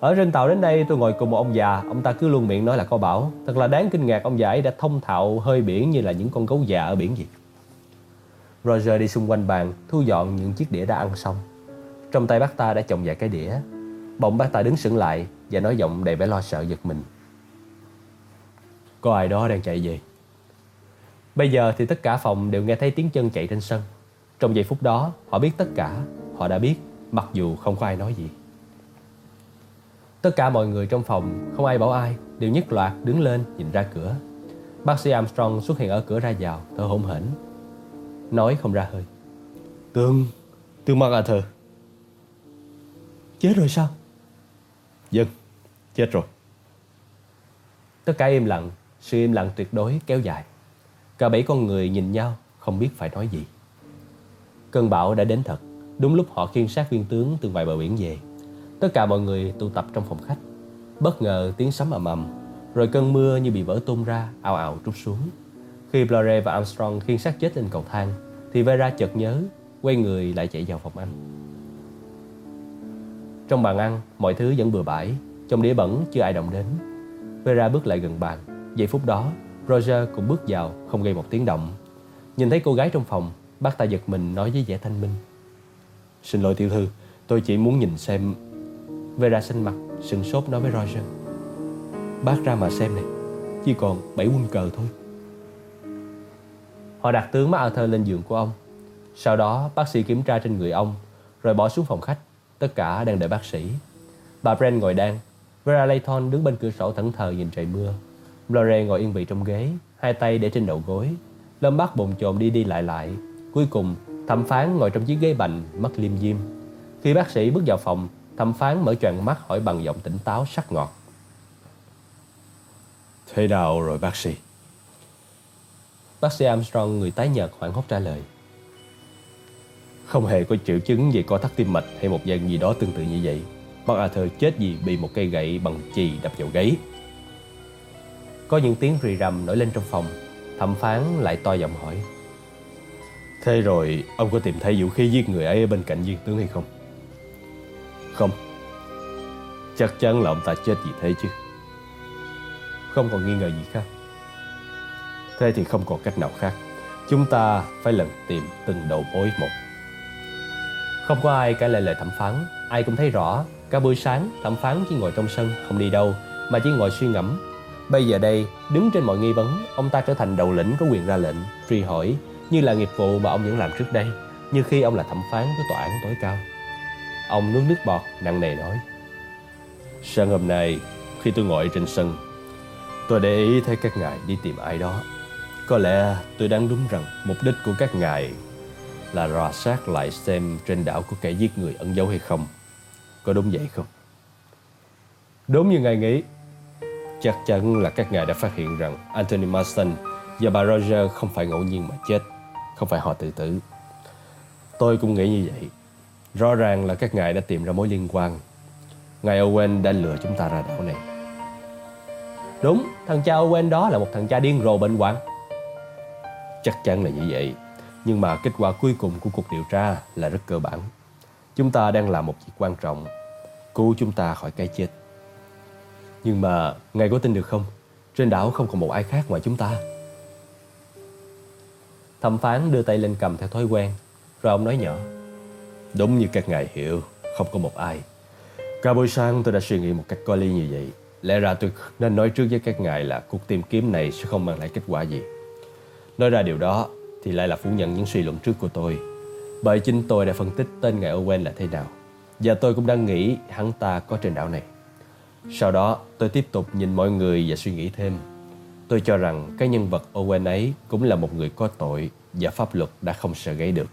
[SPEAKER 1] Ở trên tàu đến đây tôi ngồi cùng một ông già, Ông ta cứ luôn miệng nói là có bão Thật là đáng kinh ngạc, ông già ấy đã thông thạo hơi biển Như là những con gấu già ở biển vậy Roger đi xung quanh bàn, Thu dọn những chiếc đĩa đã ăn xong Trong tay bác ta đã chồng vài cái đĩa Bỗng bác ta đứng sững lại Và nói giọng đầy vẻ lo sợ giật mình có ai đó đang chạy về Bây giờ thì tất cả phòng đều nghe thấy tiếng chân chạy trên sân Trong giây phút đó Họ biết tất cả Họ đã biết Mặc dù không có ai nói gì Tất cả mọi người trong phòng, không ai bảo ai, đều nhất loạt đứng lên nhìn ra cửa. Bác sĩ Armstrong xuất hiện ở cửa ra vào, thở hổn hển. Nói không ra hơi. Tương, tương MacArthur. Chết rồi sao? Dân, chết rồi. Tất cả im lặng, sự im lặng tuyệt đối kéo dài. Cả bảy con người nhìn nhau, không biết phải nói gì. Cơn bão đã đến thật, đúng lúc họ khiên sát viên tướng từ ngoài bờ biển về. Tất cả mọi người tụ tập trong phòng khách. Bất ngờ tiếng sấm ầm ầm, rồi cơn mưa như bị vỡ tung ra, ào ào trút xuống. Khi Blore và Armstrong khiêng xác chết lên cầu thang, thì Vera chợt nhớ, quay người lại chạy vào phòng ăn. Trong bàn ăn, mọi thứ vẫn bừa bãi, trong đĩa bẩn chưa ai động đến. Vera bước lại gần bàn. Giây phút đó, Roger cũng bước vào, không gây một tiếng động. Nhìn thấy cô gái trong phòng, bác ta giật mình nói với vẻ thanh minh. Xin lỗi tiểu thư, tôi chỉ muốn nhìn xem Vera xanh mặt, sừng sốt nói với Roger. Bác ra mà xem này, chỉ còn bảy quân cờ thôi. Họ đặt tướng MacArthur lên giường của ông. Sau đó bác sĩ kiểm tra trên người ông, rồi bỏ xuống phòng khách. Tất cả đang đợi bác sĩ. Bà Brent ngồi đan, Vera Layton đứng bên cửa sổ thẫn thờ nhìn trời mưa. Blore ngồi yên vị trong ghế, hai tay để trên đầu gối. Lâm Bắc bồn chồn đi đi lại lại. Cuối cùng, thẩm phán ngồi trong chiếc ghế bành, mắt liêm diêm. Khi bác sĩ bước vào phòng, Thẩm phán mở choàng mắt hỏi bằng giọng tỉnh táo sắc ngọt. Thế nào rồi bác sĩ? Bác sĩ Armstrong người tái nhợt hoảng hốt trả lời. Không hề có triệu chứng gì co thắt tim mạch hay một dạng gì đó tương tự như vậy. Bác Arthur chết vì bị một cây gậy bằng chì đập vào gáy. Có những tiếng rì rầm nổi lên trong phòng. Thẩm phán lại to giọng hỏi. Thế rồi ông có tìm thấy vũ khí giết người ấy ở bên cạnh viên tướng hay không? Không Chắc chắn là ông ta chết vì thế chứ Không còn nghi ngờ gì khác Thế thì không còn cách nào khác Chúng ta phải lần tìm từng đầu mối một Không có ai cãi lại lời thẩm phán Ai cũng thấy rõ Cả buổi sáng thẩm phán chỉ ngồi trong sân Không đi đâu Mà chỉ ngồi suy ngẫm Bây giờ đây, Đứng trên mọi nghi vấn, Ông ta trở thành đầu lĩnh có quyền ra lệnh, Truy hỏi, Như là nghiệp vụ mà ông vẫn làm trước đây, Như khi ông là thẩm phán của tòa án tối cao. Ông nuốt nước bọt, nặng nề nói, Sáng hôm nay, khi tôi ngồi trên sân, Tôi để ý thấy các ngài đi tìm ai đó. Có lẽ tôi đang đúng rằng mục đích của các ngài Là rò sát lại xem trên đảo có kẻ giết người ẩn giấu hay không. Có đúng vậy không? Đúng như ngài nghĩ Chắc chắn là các ngài đã phát hiện rằng Anthony Marston và bà Roger không phải ngẫu nhiên mà chết Không phải họ tự tử. Tôi cũng nghĩ như vậy. Rõ ràng là các ngài đã tìm ra mối liên quan. Ngài Owen đã lừa chúng ta ra đảo này. Đúng, thằng cha Owen đó là một thằng cha điên rồ bệnh hoạn. Chắc chắn là như vậy Nhưng mà kết quả cuối cùng của cuộc điều tra là rất cơ bản. Chúng ta đang làm một việc quan trọng Cứu chúng ta khỏi cái chết. Nhưng mà Ngài có tin được không Trên đảo không còn một ai khác ngoài chúng ta Thẩm phán đưa tay lên cầm theo thói quen Rồi ông nói nhỏ Đúng như các ngài hiểu, không có một ai. Cả buổi sáng tôi đã suy nghĩ một cách có lý như vậy. Lẽ ra tôi nên nói trước với các ngài là cuộc tìm kiếm này sẽ không mang lại kết quả gì. Nói ra điều đó thì lại là phủ nhận những suy luận trước của tôi. Bởi chính tôi đã phân tích tên ngài Owen là thế nào. Và tôi cũng đang nghĩ hắn ta có trên đảo này. Sau đó tôi tiếp tục nhìn mọi người và suy nghĩ thêm. Tôi cho rằng cái nhân vật Owen ấy cũng là một người có tội và pháp luật đã không sợ gáy được.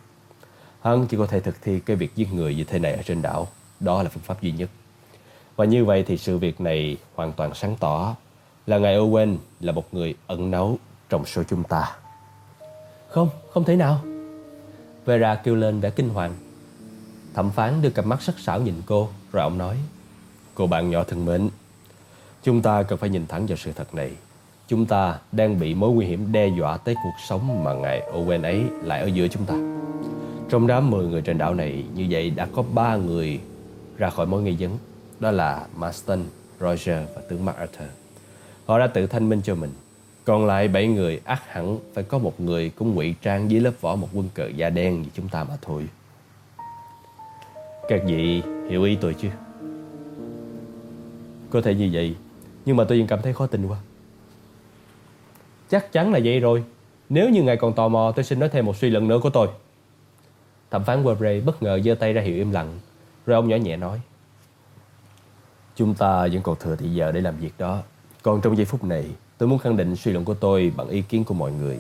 [SPEAKER 1] Hắn chỉ có thể thực thi cái việc giết người như thế này ở trên đảo. Đó là phương pháp duy nhất. Và như vậy thì sự việc này hoàn toàn sáng tỏ là ngài Owen là một người ẩn náu trong số chúng ta.
[SPEAKER 2] Không, không thể nào.
[SPEAKER 1] Vera kêu lên vẻ kinh hoàng. Thẩm phán đưa cặp mắt sắc sảo nhìn cô, rồi ông nói. Cô bạn nhỏ thân mến, chúng ta cần phải nhìn thẳng vào sự thật này. Chúng ta đang bị mối nguy hiểm đe dọa tới cuộc sống mà ngài Owen ấy lại ở giữa chúng ta. Trong đám 10 người trên đảo này, như vậy đã có 3 người ra khỏi mối nghi vấn. Đó là Marston, Roger và tướng MacArthur. Họ đã tự thanh minh cho mình. Còn lại 7 người ác hẳn phải có một người cũng ngụy trang dưới lớp vỏ một quân cờ da đen như chúng ta mà thôi. Các vị hiểu ý tôi chứ? Có thể như vậy, nhưng mà tôi vẫn cảm thấy khó tin quá.
[SPEAKER 2] Chắc chắn là vậy rồi. Nếu như ngài còn tò mò, tôi xin nói thêm một suy luận nữa của tôi.
[SPEAKER 1] Thẩm phán Webre bất ngờ giơ tay ra hiệu im lặng, rồi ông nhỏ nhẹ nói. Chúng ta vẫn còn thừa thị giờ để làm việc đó. Còn trong giây phút này, tôi muốn khẳng định suy luận của tôi bằng ý kiến của mọi người.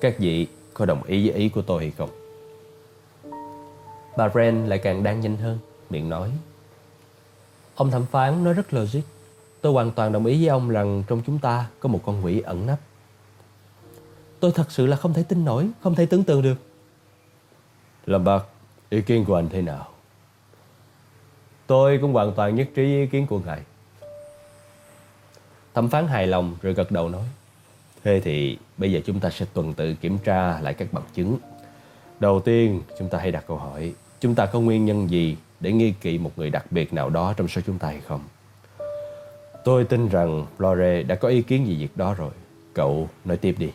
[SPEAKER 1] Các vị có đồng ý với ý của tôi hay không?
[SPEAKER 2] Bà Brand lại càng đang nhanh hơn, miệng nói. Ông thẩm phán nói rất logic. Tôi hoàn toàn đồng ý với ông rằng trong chúng ta có một con quỷ ẩn nấp. Tôi thật sự là không thể tin nổi, không thể tưởng tượng được.
[SPEAKER 1] Lâm Bạc, ý kiến của anh thế nào?
[SPEAKER 2] Tôi cũng hoàn toàn nhất trí với ý kiến của ngài.
[SPEAKER 1] Thẩm phán hài lòng rồi gật đầu nói. Thế thì bây giờ chúng ta sẽ tuần tự kiểm tra lại các bằng chứng. Đầu tiên, chúng ta hãy đặt câu hỏi. Chúng ta có nguyên nhân gì để nghi kỵ một người đặc biệt nào đó trong số chúng ta hay không? Tôi tin rằng Flore đã có ý kiến gì việc đó rồi. Cậu nói tiếp đi.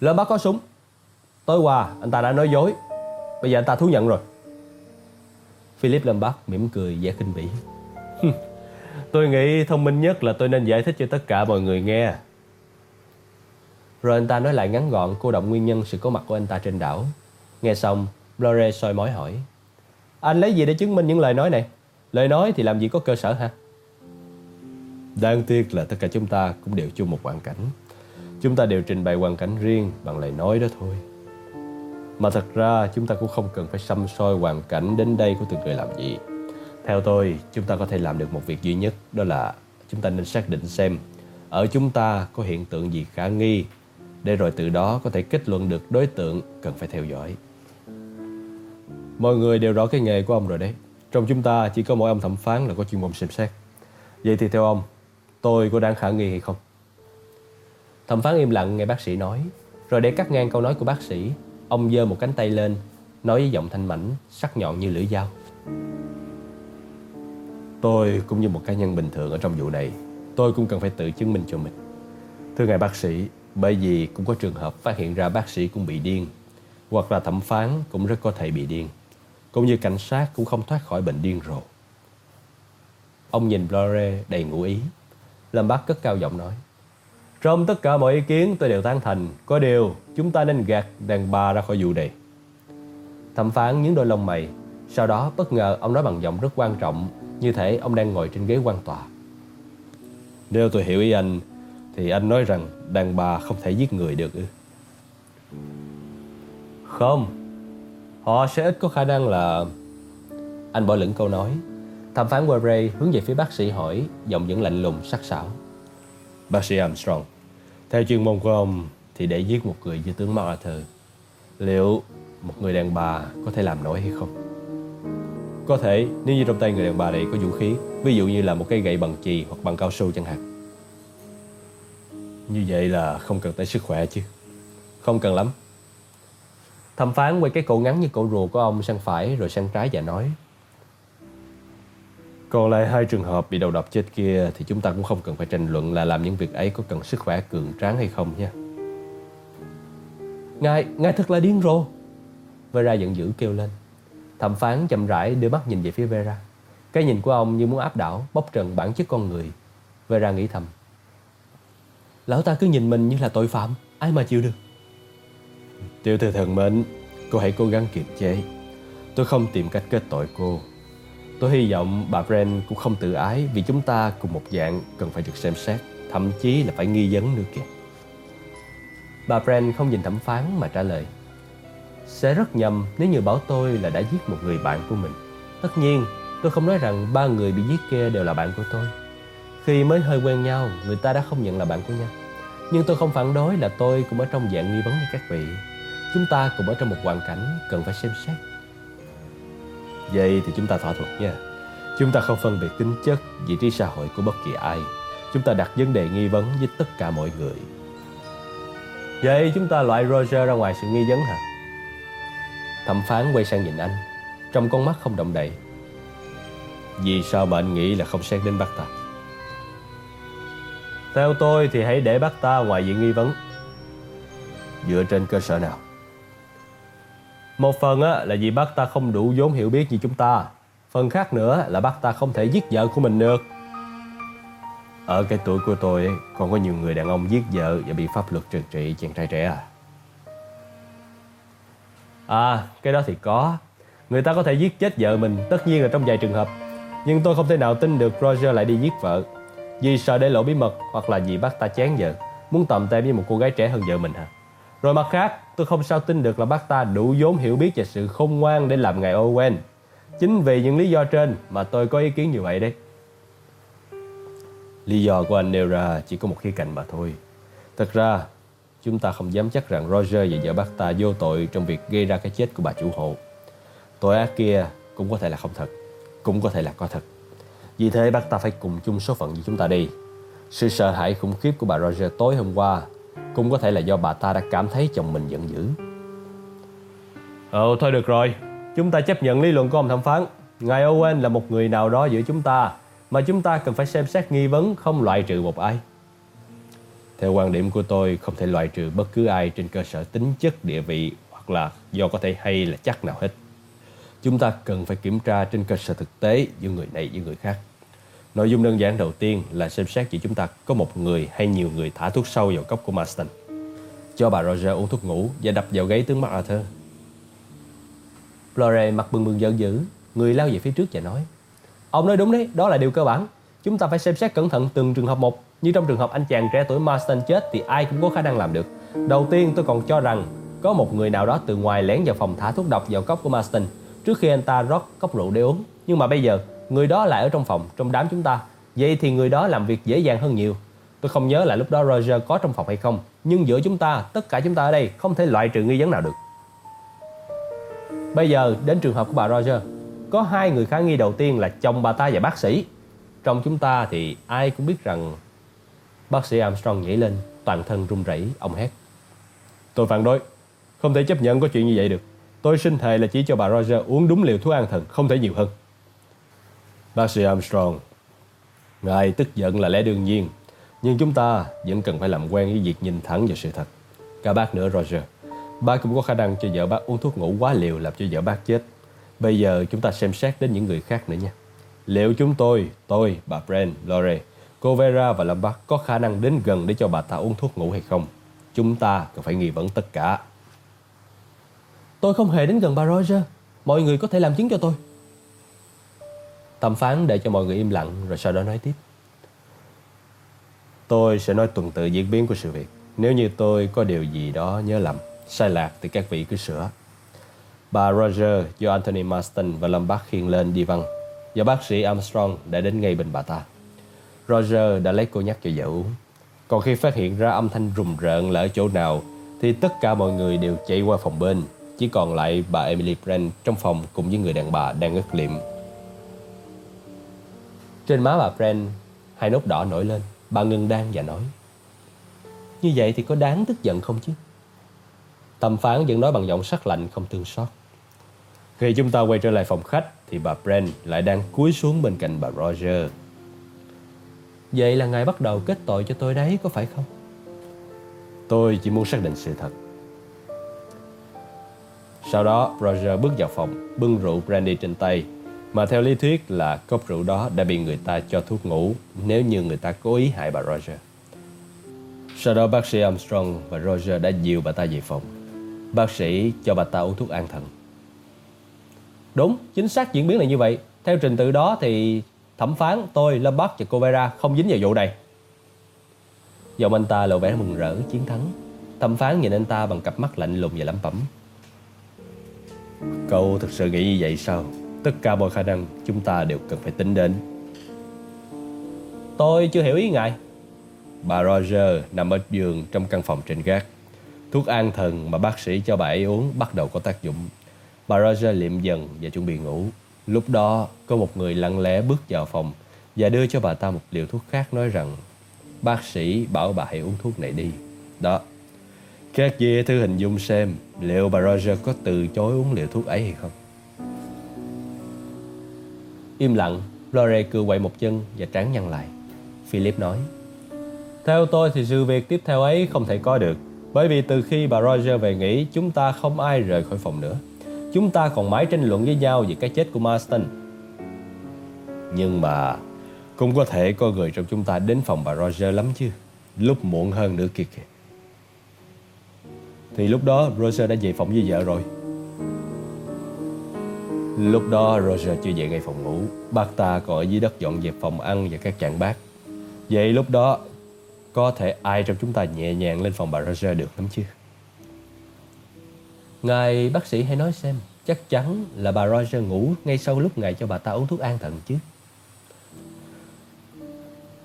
[SPEAKER 2] Lớn bác có súng. Tối qua anh ta đã nói dối. Bây giờ anh ta thú nhận rồi.
[SPEAKER 1] Philip Lombard mỉm cười vẻ khinh bỉ.
[SPEAKER 2] tôi nghĩ thông minh nhất là tôi nên giải thích cho tất cả mọi người nghe.
[SPEAKER 1] Rồi anh ta nói lại ngắn gọn cô động nguyên nhân sự có mặt của anh ta trên đảo. Nghe xong, Blore soi mói hỏi.
[SPEAKER 2] Anh lấy gì để chứng minh những lời nói này? Lời nói thì làm gì có cơ sở hả?
[SPEAKER 1] Đáng tiếc là tất cả chúng ta cũng đều chung một hoàn cảnh. Chúng ta đều trình bày hoàn cảnh riêng bằng lời nói đó thôi. Mà thật ra chúng ta cũng không cần phải xăm soi hoàn cảnh đến đây của từng người làm gì. Theo tôi, chúng ta có thể làm được một việc duy nhất, đó là chúng ta nên xác định xem ở chúng ta có hiện tượng gì khả nghi để rồi từ đó có thể kết luận được đối tượng cần phải theo dõi. Mọi người đều rõ cái nghề của ông rồi đấy. Trong chúng ta chỉ có mỗi ông thẩm phán là có chuyên môn xem xét. Vậy thì theo ông, tôi có đáng khả nghi hay không?
[SPEAKER 2] Thẩm phán im lặng nghe bác sĩ nói, rồi để cắt ngang câu nói của bác sĩ, ông giơ một cánh tay lên, nói với giọng thanh mảnh, sắc nhọn như lưỡi dao.
[SPEAKER 1] Tôi cũng như một cá nhân bình thường ở trong vụ này, tôi cũng cần phải tự chứng minh cho mình. Thưa ngài bác sĩ, bởi vì cũng có trường hợp phát hiện ra bác sĩ cũng bị điên, hoặc là thẩm phán cũng rất có thể bị điên, cũng như cảnh sát cũng không thoát khỏi bệnh điên rồ.
[SPEAKER 2] Ông nhìn Blore đầy ngụ ý. làm Bác cất cao giọng nói. Trong tất cả mọi ý kiến tôi đều tán thành. Có điều, chúng ta nên gạt đàn bà ra khỏi vụ này. Thẩm phán những đôi lông mày. Sau đó bất ngờ ông nói bằng giọng rất quan trọng, như thể ông đang ngồi trên ghế quan tòa.
[SPEAKER 1] Nếu tôi hiểu ý anh, thì anh nói rằng đàn bà không thể giết người được ư?
[SPEAKER 2] Không, họ sẽ ít có khả năng là... Anh bỏ lửng câu nói. Thẩm phán Warray hướng về phía bác sĩ hỏi, giọng vẫn lạnh lùng sắc sảo.
[SPEAKER 1] Bác sĩ Armstrong, theo chuyên môn của ông thì để giết một người như tướng MacArthur, liệu một người đàn bà có thể làm nổi hay không? Có thể nếu như trong tay người đàn bà này có vũ khí, ví dụ như là một cây gậy bằng chì hoặc bằng cao su chẳng hạn. Như vậy là không cần tới sức khỏe chứ
[SPEAKER 2] Không cần lắm Thẩm phán quay cái cổ ngắn như cổ rùa của ông sang phải rồi sang trái và nói
[SPEAKER 1] Còn lại hai trường hợp bị đầu độc chết kia thì chúng ta cũng không cần phải tranh luận là làm những việc ấy có cần sức khỏe cường tráng hay không nha.
[SPEAKER 2] Ngài, ngài thật là điên rồ. Vera giận dữ kêu lên. Thẩm phán chậm rãi đưa mắt nhìn về phía Vera. Cái nhìn của ông như muốn áp đảo, bóc trần bản chất con người. Vera nghĩ thầm. Lão ta cứ nhìn mình như là tội phạm Ai mà chịu được
[SPEAKER 1] Tiểu thư thần mến Cô hãy cố gắng kiềm chế Tôi không tìm cách kết tội cô Tôi hy vọng bà Bren cũng không tự ái Vì chúng ta cùng một dạng cần phải được xem xét
[SPEAKER 2] thậm chí là phải nghi vấn nữa kìa. Bà Brand không nhìn thẩm phán mà trả lời. Sẽ rất nhầm nếu như bảo tôi là đã giết một người bạn của mình. Tất nhiên, tôi không nói rằng ba người bị giết kia đều là bạn của tôi. Khi mới hơi quen nhau, người ta đã không nhận là bạn của nhau. Nhưng tôi không phản đối là tôi cũng ở trong dạng nghi vấn như các vị. Chúng ta cùng ở trong một hoàn cảnh cần phải xem xét. Vậy thì chúng ta thỏa thuận nha. Chúng ta không phân biệt tính chất, vị trí xã hội của bất kỳ ai. Chúng ta đặt vấn đề nghi vấn với tất cả mọi người. Vậy chúng ta loại Roger ra ngoài sự nghi vấn hả? Thẩm phán quay sang nhìn anh, trong con mắt không động đậy. Vì sao mà anh nghĩ là không xét đến bắt ta? Theo tôi thì hãy để bắt ta ngoài diện nghi vấn. Dựa trên cơ sở nào? Một phần á, là vì bác ta không đủ vốn hiểu biết như chúng ta. Phần khác nữa là bác ta không thể giết vợ của mình được. Ở cái tuổi của tôi ấy, còn có nhiều người đàn ông giết vợ và bị pháp luật trừng trị chàng trai trẻ à. À, cái đó thì có. Người ta có thể giết chết vợ mình, tất nhiên là trong vài trường hợp. Nhưng tôi không thể nào tin được Roger lại đi giết vợ. Vì sợ để lộ bí mật hoặc là vì bác ta chán vợ, muốn tầm tem với một cô gái trẻ hơn vợ mình hả? Rồi mặt khác, tôi không sao tin được là bác ta đủ vốn hiểu biết và sự khôn ngoan để làm ngài Owen. Chính vì những lý do trên mà tôi có ý kiến như vậy đấy. Lý do của anh nêu ra chỉ có một khía cạnh mà thôi. Thật ra, chúng ta không dám chắc rằng Roger và vợ bác ta vô tội trong việc gây ra cái chết của bà chủ hộ. Tội ác kia cũng có thể là không thật, cũng có thể là có thật. Vì thế bác ta phải cùng chung số phận với chúng ta đi. Sự sợ hãi khủng khiếp của bà Roger tối hôm qua cũng có thể là do bà ta đã cảm thấy chồng mình giận dữ. Ồ, thôi được rồi. Chúng ta chấp nhận lý luận của ông thẩm phán. Ngài Owen là một người nào đó giữa chúng ta mà chúng ta cần phải xem xét nghi vấn không loại trừ một ai. Theo quan điểm của tôi, không thể loại trừ bất cứ ai trên cơ sở tính chất địa vị hoặc là do có thể hay là chắc nào hết. Chúng ta cần phải kiểm tra trên cơ sở thực tế giữa người này với người khác. Nội dung đơn giản đầu tiên là xem xét chỉ chúng ta có một người hay nhiều người thả thuốc sâu vào cốc của Marston. Cho bà Roger uống thuốc ngủ và đập vào gáy tướng MacArthur. Flore mặt bừng bừng giận dữ, người lao về phía trước và nói Ông nói đúng đấy, đó là điều cơ bản. Chúng ta phải xem xét cẩn thận từng trường hợp một. Như trong trường hợp anh chàng trẻ tuổi Marston chết thì ai cũng có khả năng làm được. Đầu tiên tôi còn cho rằng có một người nào đó từ ngoài lén vào phòng thả thuốc độc vào cốc của Marston trước khi anh ta rót cốc rượu để uống. Nhưng mà bây giờ người đó lại ở trong phòng, trong đám chúng ta. Vậy thì người đó làm việc dễ dàng hơn nhiều. Tôi không nhớ là lúc đó Roger có trong phòng hay không. Nhưng giữa chúng ta, tất cả chúng ta ở đây không thể loại trừ nghi vấn nào được. Bây giờ đến trường hợp của bà Roger. Có hai người khả nghi đầu tiên là chồng bà ta và bác sĩ. Trong chúng ta thì ai cũng biết rằng bác sĩ Armstrong nhảy lên, toàn thân run rẩy, ông hét. Tôi phản đối, không thể chấp nhận có chuyện như vậy được. Tôi xin thề là chỉ cho bà Roger uống đúng liều thuốc an thần, không thể nhiều hơn. Bác sĩ Armstrong, ngài tức giận là lẽ đương nhiên, nhưng chúng ta vẫn cần phải làm quen với việc nhìn thẳng vào sự thật. Cả bác nữa Roger, bác cũng có khả năng cho vợ bác uống thuốc ngủ quá liều làm cho vợ bác chết. Bây giờ chúng ta xem xét đến những người khác nữa nha. Liệu chúng tôi, tôi, bà Brand, Lore, cô Vera và Lâm Bắc có khả năng đến gần để cho bà ta uống thuốc ngủ hay không? Chúng ta cần phải nghi vấn tất cả. Tôi không hề đến gần bà Roger. Mọi người có thể làm chứng cho tôi. Thẩm phán để cho mọi người im lặng rồi sau đó nói tiếp. Tôi sẽ nói tuần tự diễn biến của sự việc. Nếu như tôi có điều gì đó nhớ lầm, sai lạc thì các vị cứ sửa. Bà Roger do Anthony Marston và Lâm Bắc khiêng lên đi văng và bác sĩ Armstrong đã đến ngay bên bà ta. Roger đã lấy cô nhắc cho vợ uống. Còn khi phát hiện ra âm thanh rùng rợn là ở chỗ nào thì tất cả mọi người đều chạy qua phòng bên. Chỉ còn lại bà Emily Brand trong phòng cùng với người đàn bà đang ngất liệm. Trên má bà Brand, hai nốt đỏ nổi lên. Bà ngừng đang và nói Như vậy thì có đáng tức giận không chứ? Thẩm phán vẫn nói bằng giọng sắc lạnh không thương xót. Khi chúng ta quay trở lại phòng khách thì bà Brand lại đang cúi xuống bên cạnh bà Roger. Vậy là ngài bắt đầu kết tội cho tôi đấy có phải không? Tôi chỉ muốn xác định sự thật. Sau đó Roger bước vào phòng, bưng rượu brandy trên tay mà theo lý thuyết là cốc rượu đó đã bị người ta cho thuốc ngủ nếu như người ta cố ý hại bà Roger. Sau đó bác sĩ Armstrong và Roger đã dìu bà ta về phòng. Bác sĩ cho bà ta uống thuốc an thần. Đúng, chính xác diễn biến là như vậy. Theo trình tự đó thì thẩm phán, tôi, Lâm Bắc và cô Vera không dính vào vụ này. Giọng anh ta lộ vẻ mừng rỡ, chiến thắng. Thẩm phán nhìn anh ta bằng cặp mắt lạnh lùng và lẩm bẩm. Cậu thực sự nghĩ như vậy sao? Tất cả mọi khả năng chúng ta đều cần phải tính đến. Tôi chưa hiểu ý ngài. Bà Roger nằm ở giường trong căn phòng trên gác. Thuốc an thần mà bác sĩ cho bà ấy uống bắt đầu có tác dụng. Bà Roger liệm dần và chuẩn bị ngủ. Lúc đó, có một người lặng lẽ bước vào phòng và đưa cho bà ta một liều thuốc khác nói rằng, bác sĩ bảo bà hãy uống thuốc này đi. Đó. Các dì thử hình dung xem, liệu bà Roger có từ chối uống liều thuốc ấy hay không. Im lặng, Lore cưa quậy một chân và trán nhăn lại. Philip nói Theo tôi thì sự việc tiếp theo ấy không thể có được Bởi vì từ khi bà Roger về nghỉ Chúng ta không ai rời khỏi phòng nữa. Chúng ta còn mãi tranh luận với nhau về cái chết của Marston. Nhưng mà Cũng có thể có người trong chúng ta đến phòng bà Roger lắm chứ Lúc muộn hơn nữa kìa kìa. Thì lúc đó Roger đã về phòng với vợ rồi Lúc đó Roger chưa dậy ngay phòng ngủ. Bác ta còn ở dưới đất dọn dẹp phòng ăn và các chạng bát Vậy lúc đó, Có thể ai trong chúng ta nhẹ nhàng lên phòng bà Roger được lắm chứ? Ngài bác sĩ hãy nói xem, Chắc chắn là bà Roger ngủ ngay sau lúc ngài cho bà ta uống thuốc an thần chứ?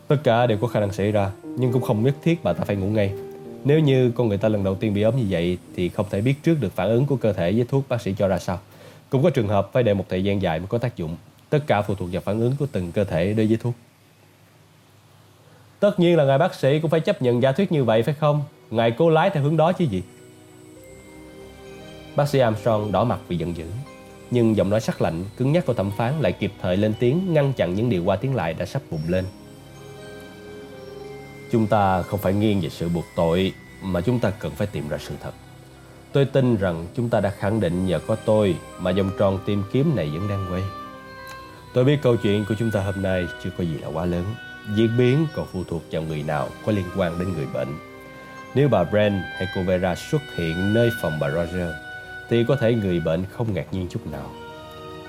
[SPEAKER 2] Tất cả đều có khả năng xảy ra, Nhưng cũng không nhất thiết bà ta phải ngủ ngay. Nếu như con người ta lần đầu tiên bị ốm như vậy Thì không thể biết trước được phản ứng của cơ thể với thuốc bác sĩ cho ra sao. Cũng có trường hợp phải đợi một thời gian dài mới có tác dụng Tất cả phụ thuộc vào phản ứng của từng cơ thể đối với thuốc Tất nhiên là ngài bác sĩ cũng phải chấp nhận giả thuyết như vậy phải không? Ngài cố lái theo hướng đó chứ gì? Bác sĩ Armstrong đỏ mặt vì giận dữ. Nhưng giọng nói sắc lạnh, cứng nhắc của thẩm phán lại kịp thời lên tiếng ngăn chặn những điều qua tiếng lại đã sắp bùng lên. Chúng ta không phải nghiêng về sự buộc tội mà chúng ta cần phải tìm ra sự thật. Tôi tin rằng chúng ta đã khẳng định nhờ có tôi mà vòng tròn tìm kiếm này vẫn đang quay. Tôi biết câu chuyện của chúng ta hôm nay chưa có gì là quá lớn. Diễn biến còn phụ thuộc vào người nào có liên quan đến người bệnh. Nếu bà Brand hay cô Vera xuất hiện nơi phòng bà Roger, thì có thể người bệnh không ngạc nhiên chút nào.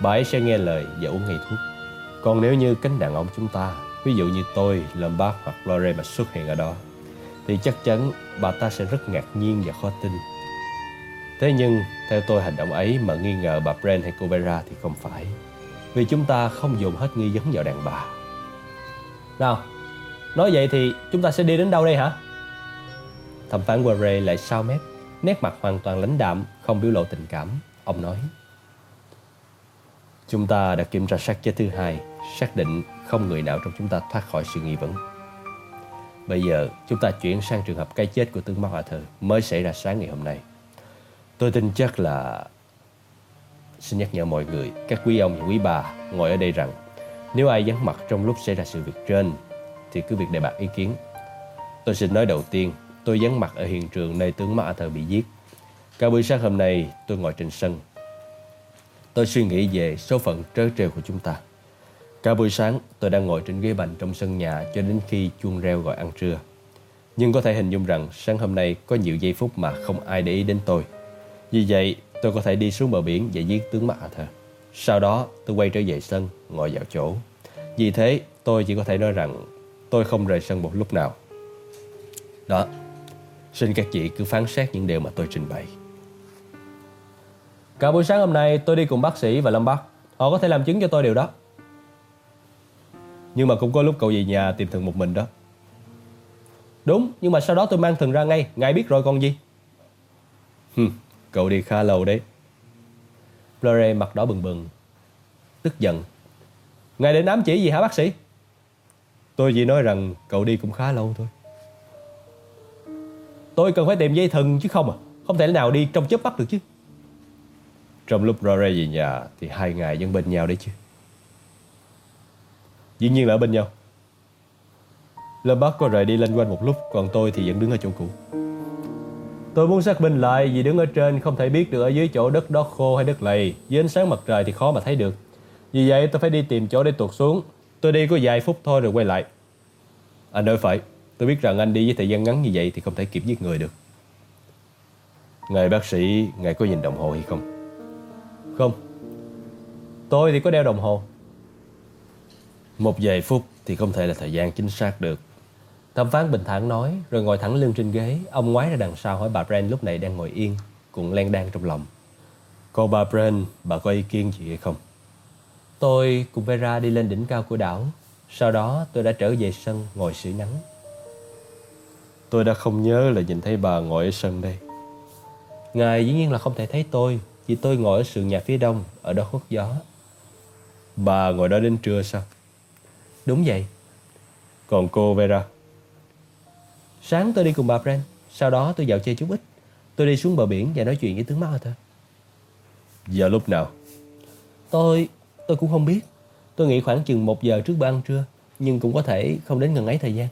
[SPEAKER 2] Bà ấy sẽ nghe lời và uống ngay thuốc. Còn nếu như cánh đàn ông chúng ta, ví dụ như tôi, Lombard hoặc Lore mà xuất hiện ở đó, thì chắc chắn bà ta sẽ rất ngạc nhiên và khó tin. Thế nhưng, theo tôi hành động ấy mà nghi ngờ bà Brent hay cô Vera thì không phải. Vì chúng ta không dùng hết nghi vấn vào đàn bà nào, nói vậy thì chúng ta sẽ đi đến đâu đây hả? Thẩm phán Warre lại sao mép, nét mặt hoàn toàn lãnh đạm, không biểu lộ tình cảm. Ông nói, Chúng ta đã kiểm tra xác chết thứ hai, xác định không người nào trong chúng ta thoát khỏi sự nghi vấn. Bây giờ, chúng ta chuyển sang trường hợp cái chết của tướng Mark Arthur mới xảy ra sáng ngày hôm nay. Tôi tin chắc là... Xin nhắc nhở mọi người, các quý ông và quý bà ngồi ở đây rằng nếu ai vắng mặt trong lúc xảy ra sự việc trên Thì cứ việc đề bạt ý kiến Tôi xin nói đầu tiên Tôi vắng mặt ở hiện trường nơi tướng MacArthur bị giết Cả buổi sáng hôm nay tôi ngồi trên sân Tôi suy nghĩ về số phận trớ trêu của chúng ta Cả buổi sáng tôi đang ngồi trên ghế bành trong sân nhà cho đến khi chuông reo gọi ăn trưa. Nhưng có thể hình dung rằng sáng hôm nay có nhiều giây phút mà không ai để ý đến tôi. Vì vậy tôi có thể đi xuống bờ biển và giết tướng MacArthur. Sau đó tôi quay trở về sân, ngồi vào chỗ. Vì thế tôi chỉ có thể nói rằng tôi không rời sân một lúc nào. Đó, xin các chị cứ phán xét những điều mà tôi trình bày. Cả buổi sáng hôm nay tôi đi cùng bác sĩ và Lâm Bắc. Họ có thể làm chứng cho tôi điều đó. Nhưng mà cũng có lúc cậu về nhà tìm thần một mình đó. Đúng, nhưng mà sau đó tôi mang thần ra ngay. Ngài biết rồi còn gì. Hừm, cậu đi khá lâu đấy. Blore mặt đỏ bừng bừng, tức giận. Ngài định ám chỉ gì hả bác sĩ? Tôi chỉ nói rằng cậu đi cũng khá lâu thôi. Tôi cần phải tìm dây thừng chứ không à. Không thể nào đi trong chớp mắt được chứ. Trong lúc Rore về nhà thì hai ngài vẫn bên nhau đấy chứ. Dĩ nhiên là ở bên nhau. Lâm Bắc có rời đi lên quanh một lúc, còn tôi thì vẫn đứng ở chỗ cũ. Tôi muốn xác minh lại vì đứng ở trên không thể biết được ở dưới chỗ đất đó khô hay đất lầy. Dưới ánh sáng mặt trời thì khó mà thấy được. Vì vậy tôi phải đi tìm chỗ để tuột xuống. Tôi đi có vài phút thôi rồi quay lại. Anh nói phải. Tôi biết rằng anh đi với thời gian ngắn như vậy thì không thể kịp giết người được. Ngài bác sĩ, ngài có nhìn đồng hồ hay không? Không. Tôi thì có đeo đồng hồ. Một vài phút thì không thể là thời gian chính xác được. Thẩm phán bình thản nói rồi ngồi thẳng lưng trên ghế. Ông ngoái ra đằng sau hỏi bà Brand lúc này đang ngồi yên, cuộn len đang trong lòng.
[SPEAKER 1] Còn bà Brand, bà có ý kiến gì hay không?
[SPEAKER 2] Tôi cùng Vera đi lên đỉnh cao của đảo. Sau đó tôi đã trở về sân ngồi sưởi nắng.
[SPEAKER 1] Tôi đã không nhớ là nhìn thấy bà ngồi ở sân đây.
[SPEAKER 2] Ngài dĩ nhiên là không thể thấy tôi Vì tôi ngồi ở sườn nhà phía đông Ở đó khuất gió
[SPEAKER 1] Bà ngồi đó đến trưa sao?
[SPEAKER 2] Đúng vậy
[SPEAKER 1] Còn cô Vera?
[SPEAKER 2] Sáng tôi đi cùng bà Brand Sau đó tôi dạo chơi chút ít Tôi đi xuống bờ biển và nói chuyện với tướng Arthur
[SPEAKER 1] Giờ lúc nào?
[SPEAKER 2] Tôi... tôi cũng không biết Tôi nghĩ khoảng chừng một giờ trước bữa ăn trưa Nhưng cũng có thể không đến gần ấy thời gian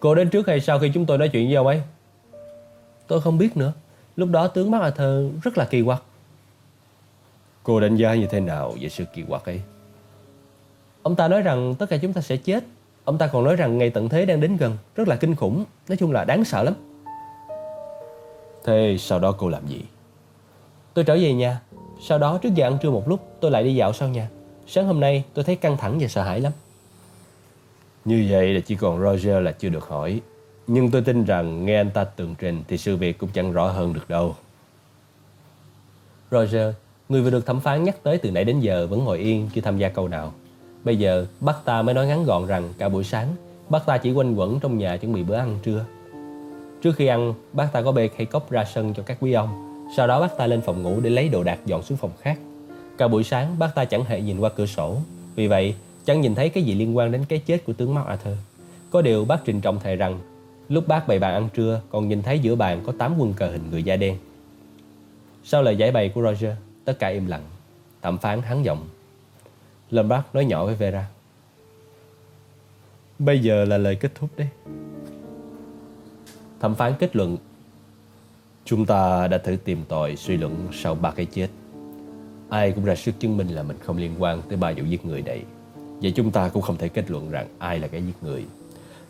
[SPEAKER 1] Cô đến trước hay sau khi chúng tôi nói chuyện với ông ấy?
[SPEAKER 2] Tôi không biết nữa Lúc đó tướng MacArthur rất là kỳ quặc
[SPEAKER 1] Cô đánh giá như thế nào về sự kỳ quặc ấy?
[SPEAKER 2] Ông ta nói rằng tất cả chúng ta sẽ chết Ông ta còn nói rằng ngày tận thế đang đến gần Rất là kinh khủng Nói chung là đáng sợ lắm
[SPEAKER 1] Thế sau đó cô làm gì?
[SPEAKER 2] Tôi trở về nhà Sau đó trước giờ ăn trưa một lúc tôi lại đi dạo sau nhà Sáng hôm nay tôi thấy căng thẳng và sợ hãi lắm
[SPEAKER 1] Như vậy là chỉ còn Roger là chưa được hỏi nhưng tôi tin rằng nghe anh ta tường trình thì sự việc cũng chẳng rõ hơn được đâu.
[SPEAKER 2] Roger, người vừa được thẩm phán nhắc tới từ nãy đến giờ vẫn ngồi yên chưa tham gia câu nào. Bây giờ, bác ta mới nói ngắn gọn rằng cả buổi sáng, bác ta chỉ quanh quẩn trong nhà chuẩn bị bữa ăn trưa. Trước khi ăn, bác ta có bê khay cốc ra sân cho các quý ông. Sau đó bác ta lên phòng ngủ để lấy đồ đạc dọn xuống phòng khác. Cả buổi sáng, bác ta chẳng hề nhìn qua cửa sổ. Vì vậy, chẳng nhìn thấy cái gì liên quan đến cái chết của tướng MacArthur. Có điều bác trình trọng thề rằng Lúc bác bày bàn ăn trưa Còn nhìn thấy giữa bàn có 8 quân cờ hình người da đen Sau lời giải bày của Roger Tất cả im lặng Thẩm phán hắn giọng Lâm bác nói nhỏ với Vera.
[SPEAKER 1] Bây giờ là lời kết thúc đấy.
[SPEAKER 2] Thẩm phán kết luận,
[SPEAKER 1] Chúng ta đã thử tìm tòi suy luận sau ba cái chết. Ai cũng ra sức chứng minh là mình không liên quan tới ba vụ giết người này. Vậy chúng ta cũng không thể kết luận rằng ai là cái giết người.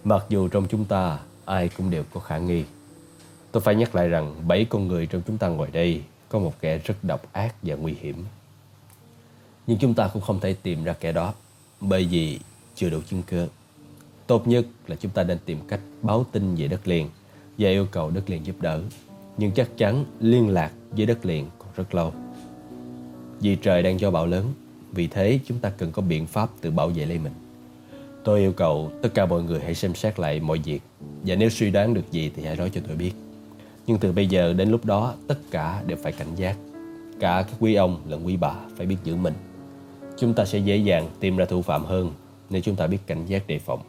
[SPEAKER 1] Mặc dù trong chúng ta, ai cũng đều có khả nghi. Tôi phải nhắc lại rằng bảy con người trong chúng ta ngồi đây có một kẻ rất độc ác và nguy hiểm. Nhưng chúng ta cũng không thể tìm ra kẻ đó bởi vì chưa đủ chứng cứ. Tốt nhất là chúng ta nên tìm cách báo tin về đất liền và yêu cầu đất liền giúp đỡ. Nhưng chắc chắn liên lạc với đất liền còn rất lâu. Vì trời đang cho bão lớn, vì thế chúng ta cần có biện pháp tự bảo vệ lấy mình. Tôi yêu cầu tất cả mọi người hãy xem xét lại mọi việc và nếu suy đoán được gì thì hãy nói cho tôi biết. Nhưng từ bây giờ đến lúc đó tất cả đều phải cảnh giác. Cả các quý ông lẫn quý bà phải biết giữ mình. Chúng ta sẽ dễ dàng tìm ra thủ phạm hơn nếu chúng ta biết cảnh giác đề phòng.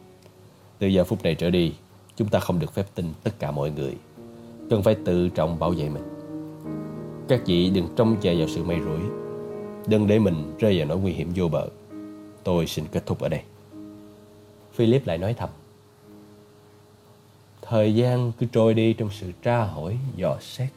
[SPEAKER 1] Từ giờ phút này trở đi, chúng ta không được phép tin tất cả mọi người. Cần phải tự trọng bảo vệ mình. Các vị đừng trông chờ vào sự may rủi. Đừng để mình rơi vào nỗi nguy hiểm vô bờ. Tôi xin kết thúc ở đây.
[SPEAKER 2] Philip lại nói thầm. Thời gian cứ trôi đi trong sự tra hỏi, dò xét.